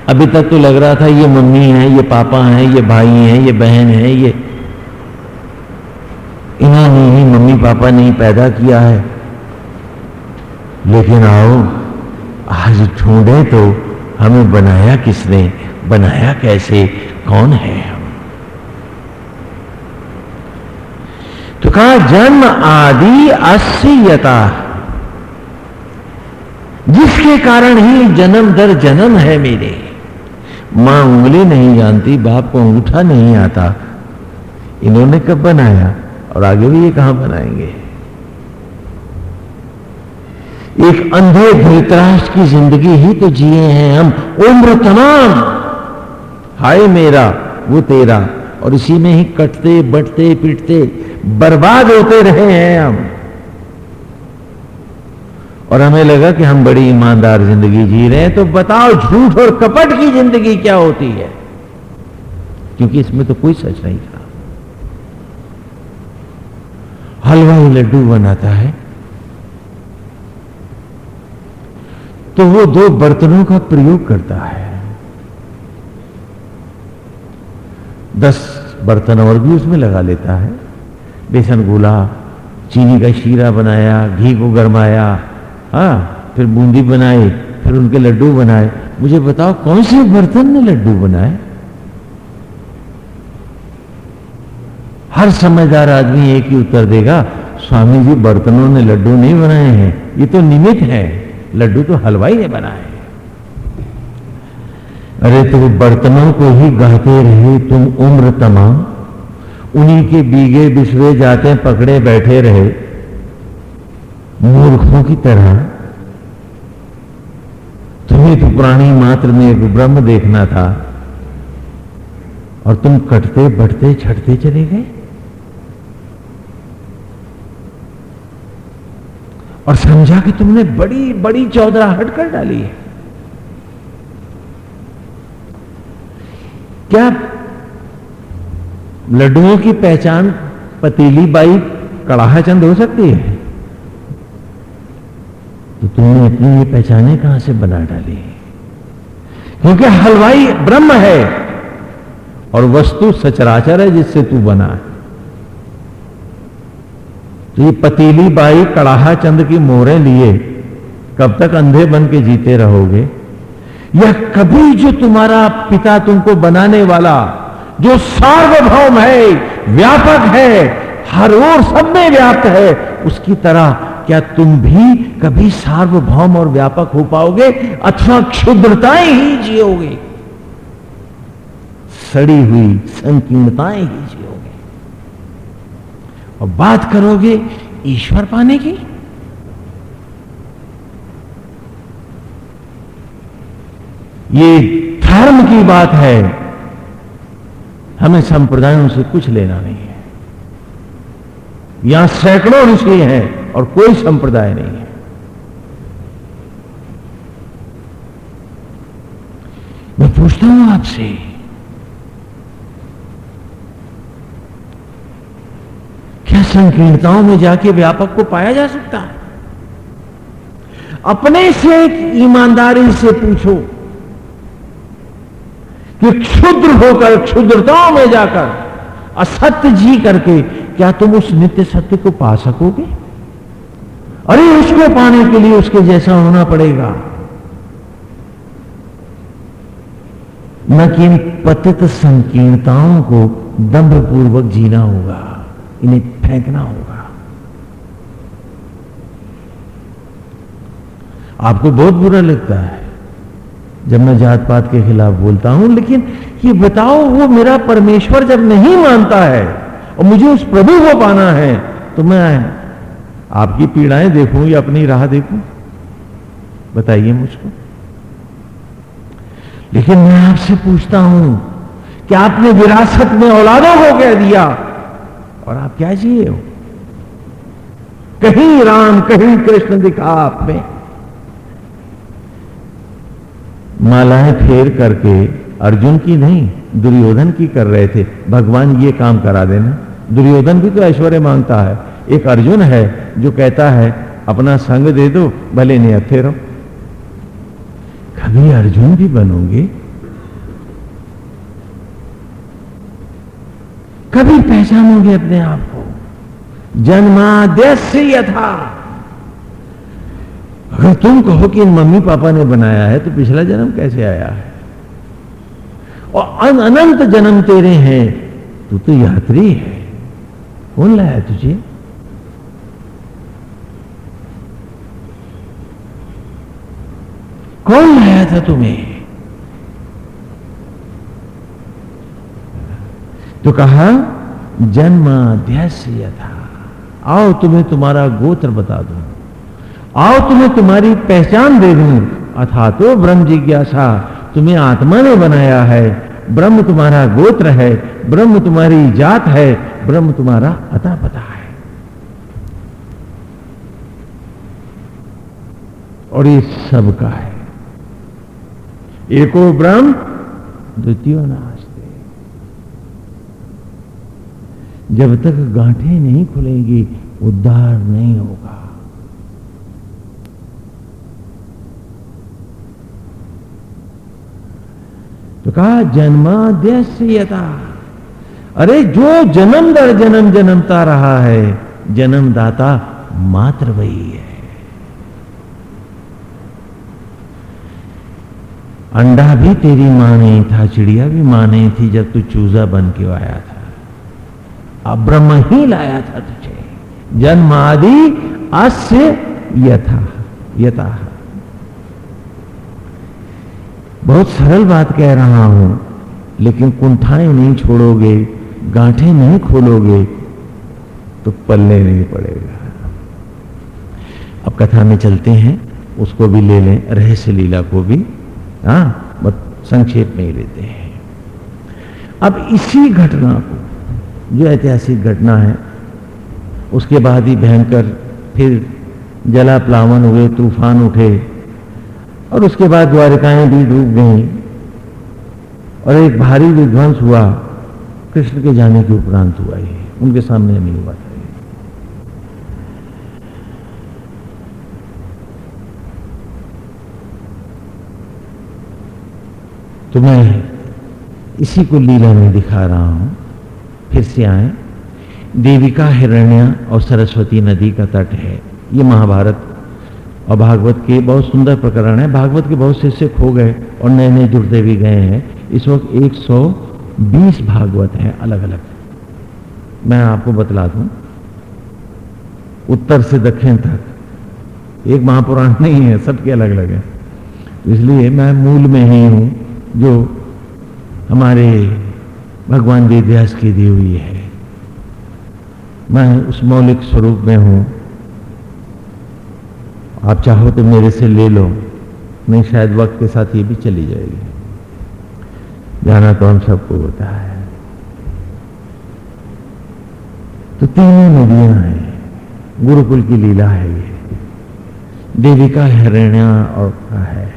अभी तक तो लग रहा था ये मम्मी है, ये पापा है, ये भाई है, ये बहन है, ये इन्होंने ही मम्मी पापा ने ही पैदा किया है। लेकिन आओ, आज ढूंढे तो हमें बनाया किसने, बनाया कैसे, कौन है? तो जन्म आदि अस्यता जिसके कारण ही जन्म दर जन्म है मेरे। माँ उंगली नहीं जानती, बाप को अंगूठा नहीं आता। इन्होंने कब बनाया और आगे भी ये कहाँ बनाएँगे? एक अंधे धृतराष्ट्र की ज़िंदगी ही तो जिए हैं हम, उम्र तमाम। हाय मेरा, वो तेरा। और इसी में ही कटते, बटते, पिटते, बर्बाद होते रहे हैं हम। और हमें लगा कि हम बड़ी ईमानदार ज़िंदगी जी रहे हैं तो बताओ झूठ और कपट की ज़िंदगी क्या होती है? क्योंकि इसमें तो कोई सच नहीं था। हलवाई लड्डू बनाता है। तो वो दो बर्तनों का प्रयोग करता है। दस बर्तन और भी उसमें लगा लेता है। बेसन गोला चीनी का शीरा बनाया, घी को गरमाया हाँ फिर बूंदी बनाई, फिर उनके लड्डू बनाए। मुझे बताओ, कौन से बर्तन ने लड्डू बनाए? हर समझदार आदमी एक ही उत्तर देगा? स्वामी जी, बर्तनों ने लड्डू नहीं बनाए हैं। ये तो निमित है। लड्डू तो हलवाई ने बनाए अरे तुम बर्तनों को ही गाते रहे, तुम उम्र तमाम। उन्हीं के बीगे बिछवे जाते, पकड़े बैठे रहे। मूर्खों की तरह। तुम्हें तो प्राणी मात्र में एक ब्रह्म देखना था। और तुम कटते, बढ़ते, छटते चले गए। और समझा कि तुमने बड़ी बड़ी चौधराहट कर डाली है। क्या? लड्डुओं की पहचान पतीली बाई कड़ाहा चंद हो सकती है। तो तुमने अपनी ये पहचाने कहाँ से बना डाली? क्योंकि हलवाई ब्रह्म है और वस्तु सचराचर है जिससे तू बना। है तो ये पतीली बाई कड़ाहा चंद की मोहरें लिए कब तक अंधे बन के जीते रहोगे? यह कभी जो तुम्हारा पिता तुमको बनाने वाला, जो सार्वभौम है, व्यापक है, हर ओर सब में व्याप्त है, उसकी तरह क्या तुम भी कभी सार्वभौम और व्यापक हो पाओगे? अथवा क्षुद्रताएँ ही जियोगे? सड़ी हुई संकीर्णताएँ ही जियोगे? और बात करोगे ईश्वर पाने की? ये धर्म की बात है। हमें संप्रदायों से कुछ लेना नहीं है। यहाँ सैकड़ों ऋषि हैं और कोई संप्रदाय नहीं है। मैं पूछता हूँ आपसे, क्या संकीर्णताओं में जाके व्यापक को पाया जा सकता है? अपने से ईमानदारी से पूछो। कि क्षुद्र होकर क्षुद्रताओं में जाकर, असत्य जी करके, क्या तुम उस नित्य सत्य को पा सकोगे? अरे, उसको पाने के लिए उसके जैसा होना पड़ेगा। न कि इन पतित संकीर्णताओं को दम्भ पूर्वक जीना होगा, इन्हें फेंकना होगा। आपको बहुत बुरा लगता है। जब मैं जात पात के खिलाफ बोलता हूँ, लेकिन ये बताओ, वो मेरा परमेश्वर जब नहीं मानता है और मुझे उस प्रभु को पाना है तो मैं आपकी पीड़ाएँ देखूँ या अपनी राह देखूँ? बताइए मुझको। लेकिन मैं आपसे पूछता हूँ कि आपने विरासत में औलादों को कह दिया? और आप क्या जिए हो? कहीं राम, कहीं कृष्ण दिखा आप में। मालाएँ फेर करके अर्जुन की नहीं, दुर्योधन की कर रहे थे। भगवान, ये काम करा देना। दुर्योधन भी तो ऐश्वर्य माँगता है। एक अर्जुन है जो कहता है, अपना संग दे दो, भले नहीं हथे रहो। कभी अर्जुन भी बनोगे? कभी पहचानोगे अपने आप को? जन्माद्यस्य यथा। अगर तुम कहो कि इन मम्मी पापा ने बनाया है तो पिछला जन्म कैसे आया है? और अनंत जन्म तेरे हैं, तू तो यात्री है। कौन लाया तुझे? कौन लाया था तुम्हें? तो कहा जन्माध्यास्य था आओ, तुम्हें तुम्हारा गोत्र बता दू। आओ तुम्हें तुम्हारी पहचान दे दूँ। अथा तो ब्रह्म जिज्ञासा तुम्हें आत्मा ने बनाया है। ब्रह्म तुम्हारा गोत्र है, ब्रह्म तुम्हारी जात है, ब्रह्म तुम्हारा अता पता है। और ये सबका है। एको ब्रह्म, द्वितीय नास्ते। जब तक गांठें नहीं खुलेंगी, उद्धार नहीं होगा। तो कहा जन्माद्यता अरे, जो जन्म दर जन्म जन्मता रहा है, जन्मदाता मात्र वही है। अंडा भी तेरी माँ नहीं था, चिड़िया भी माँ नहीं थी, जब तू चूजा बन के आया था। अब ब्रह्म ही लाया था तुझे। जन्मादि अस्य यथा यथा बहुत सरल बात कह रहा हूँ, लेकिन कुंठाएँ नहीं छोड़ोगे, गांठें नहीं खोलोगे तो पल्ले नहीं पड़ेगा। अब कथा में चलते हैं, उसको भी ले लें, रहस्य लीला को भी हाँ बस संक्षेप में ही लेते हैं। अब इसी घटना को, जो ऐतिहासिक घटना है, उसके बाद ही भयंकर फिर जला प्लावन हुए, तूफ़ान उठे और उसके बाद द्वारिकाएँ भी डूब गई। और एक भारी विध्वंस हुआ। कृष्ण के जाने के उपरांत हुआ ये। उनके सामने नहीं हुआ था तो मैं इसी को लीला में दिखा रहा हूँ। फिर से आए। देविका हिरण्य और सरस्वती नदी का तट है। ये महाभारत और भागवत के बहुत सुंदर प्रकरण है। भागवत के बहुत से हिस्से खो गए और नए नए जुड़ते भी गए हैं। इस वक्त 120 भागवत हैं अलग अलग मैं आपको बतला दूँ, उत्तर से दक्षिण तक। एक महापुराण नहीं है, सबके अलग अलग है। इसलिए मैं मूल में ही हूँ, जो हमारे भगवान वेदव्यास की दी हुई है। मैं उस मौलिक स्वरूप में हूँ आप चाहो तो मेरे से ले लो, नहीं शायद वक्त के साथ ये भी चली जाएगी। जाना तो हम सबको होता है। तो तीनों नदियाँ हैं, गुरुकुल की लीला है ये। देविका हिरण्या और का है,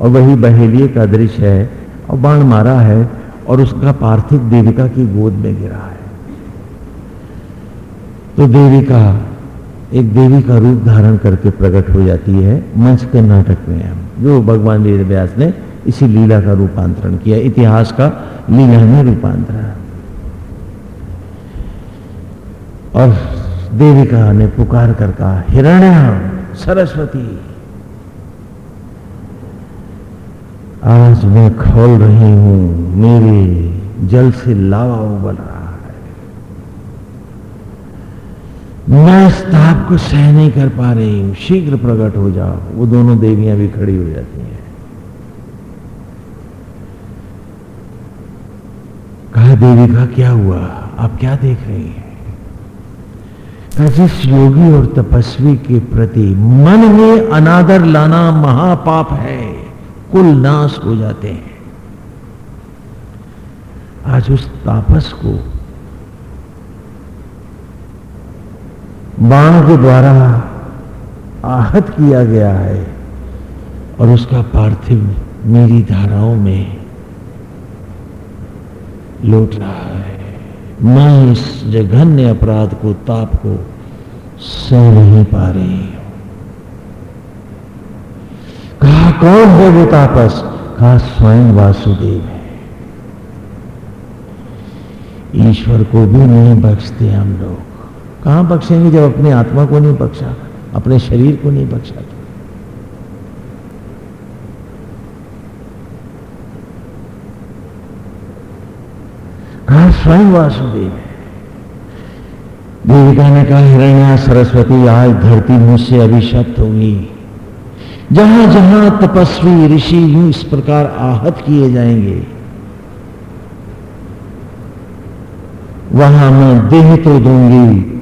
और वही बहेलिए का दृश्य है, और बाण मारा है, और उसका पार्थिव देविका की गोद में गिरा है। तो देविका एक देवी का रूप धारण करके प्रकट हो जाती है, मंच के नाटक में जो भगवान वेद व्यास ने इसी लीला का रूपांतरण किया, इतिहास का लीला में रूपांतरण। और देविका ने पुकार कर कहा हिरण्य सरस्वती। आज मैं खोल रही हूँ, मेरे जल से लावा उबल रहा मैं इस ताप को सह नहीं कर पा रही हूँ। शीघ्र प्रकट हो जाओ। वो दोनों देवियाँ भी खड़ी हो जाती हैं। कहा, देवी का क्या हुआ? आप क्या देख रही हैं? जिस योगी और तपस्वी के प्रति मन में अनादर लाना महापाप है, कुल नाश हो जाते हैं। आज उस तापस को बाण के द्वारा आहत किया गया है और उसका पार्थिव मेरी धाराओं में लौट रहा है। मैं इस जघन्य अपराध को, ताप को सह नहीं पा रही कहा, कौन है वो तापस? कहा, स्वयं वासुदेव है। ईश्वर को भी नहीं बख्शते हम लोग। कहाँ बख्शेंगे जब अपने आत्मा को नहीं बख्शा, अपने शरीर को नहीं बख्शा? कहा स्वयं वासुदेव है। देविका ने कहा हिरण्या सरस्वती आज धरती मुझसे अभिशप्त होगी। जहाँ जहाँ तपस्वी ऋषि यूँ इस प्रकार आहत किए जाएँगे, वहाँ मैं देह तो दूँगी।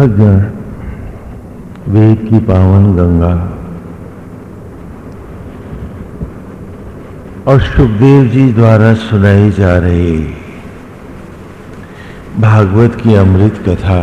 भगवान वेद की पावन गंगा। और सुखदेव जी द्वारा सुनाई जा रही भागवत की अमृत कथा।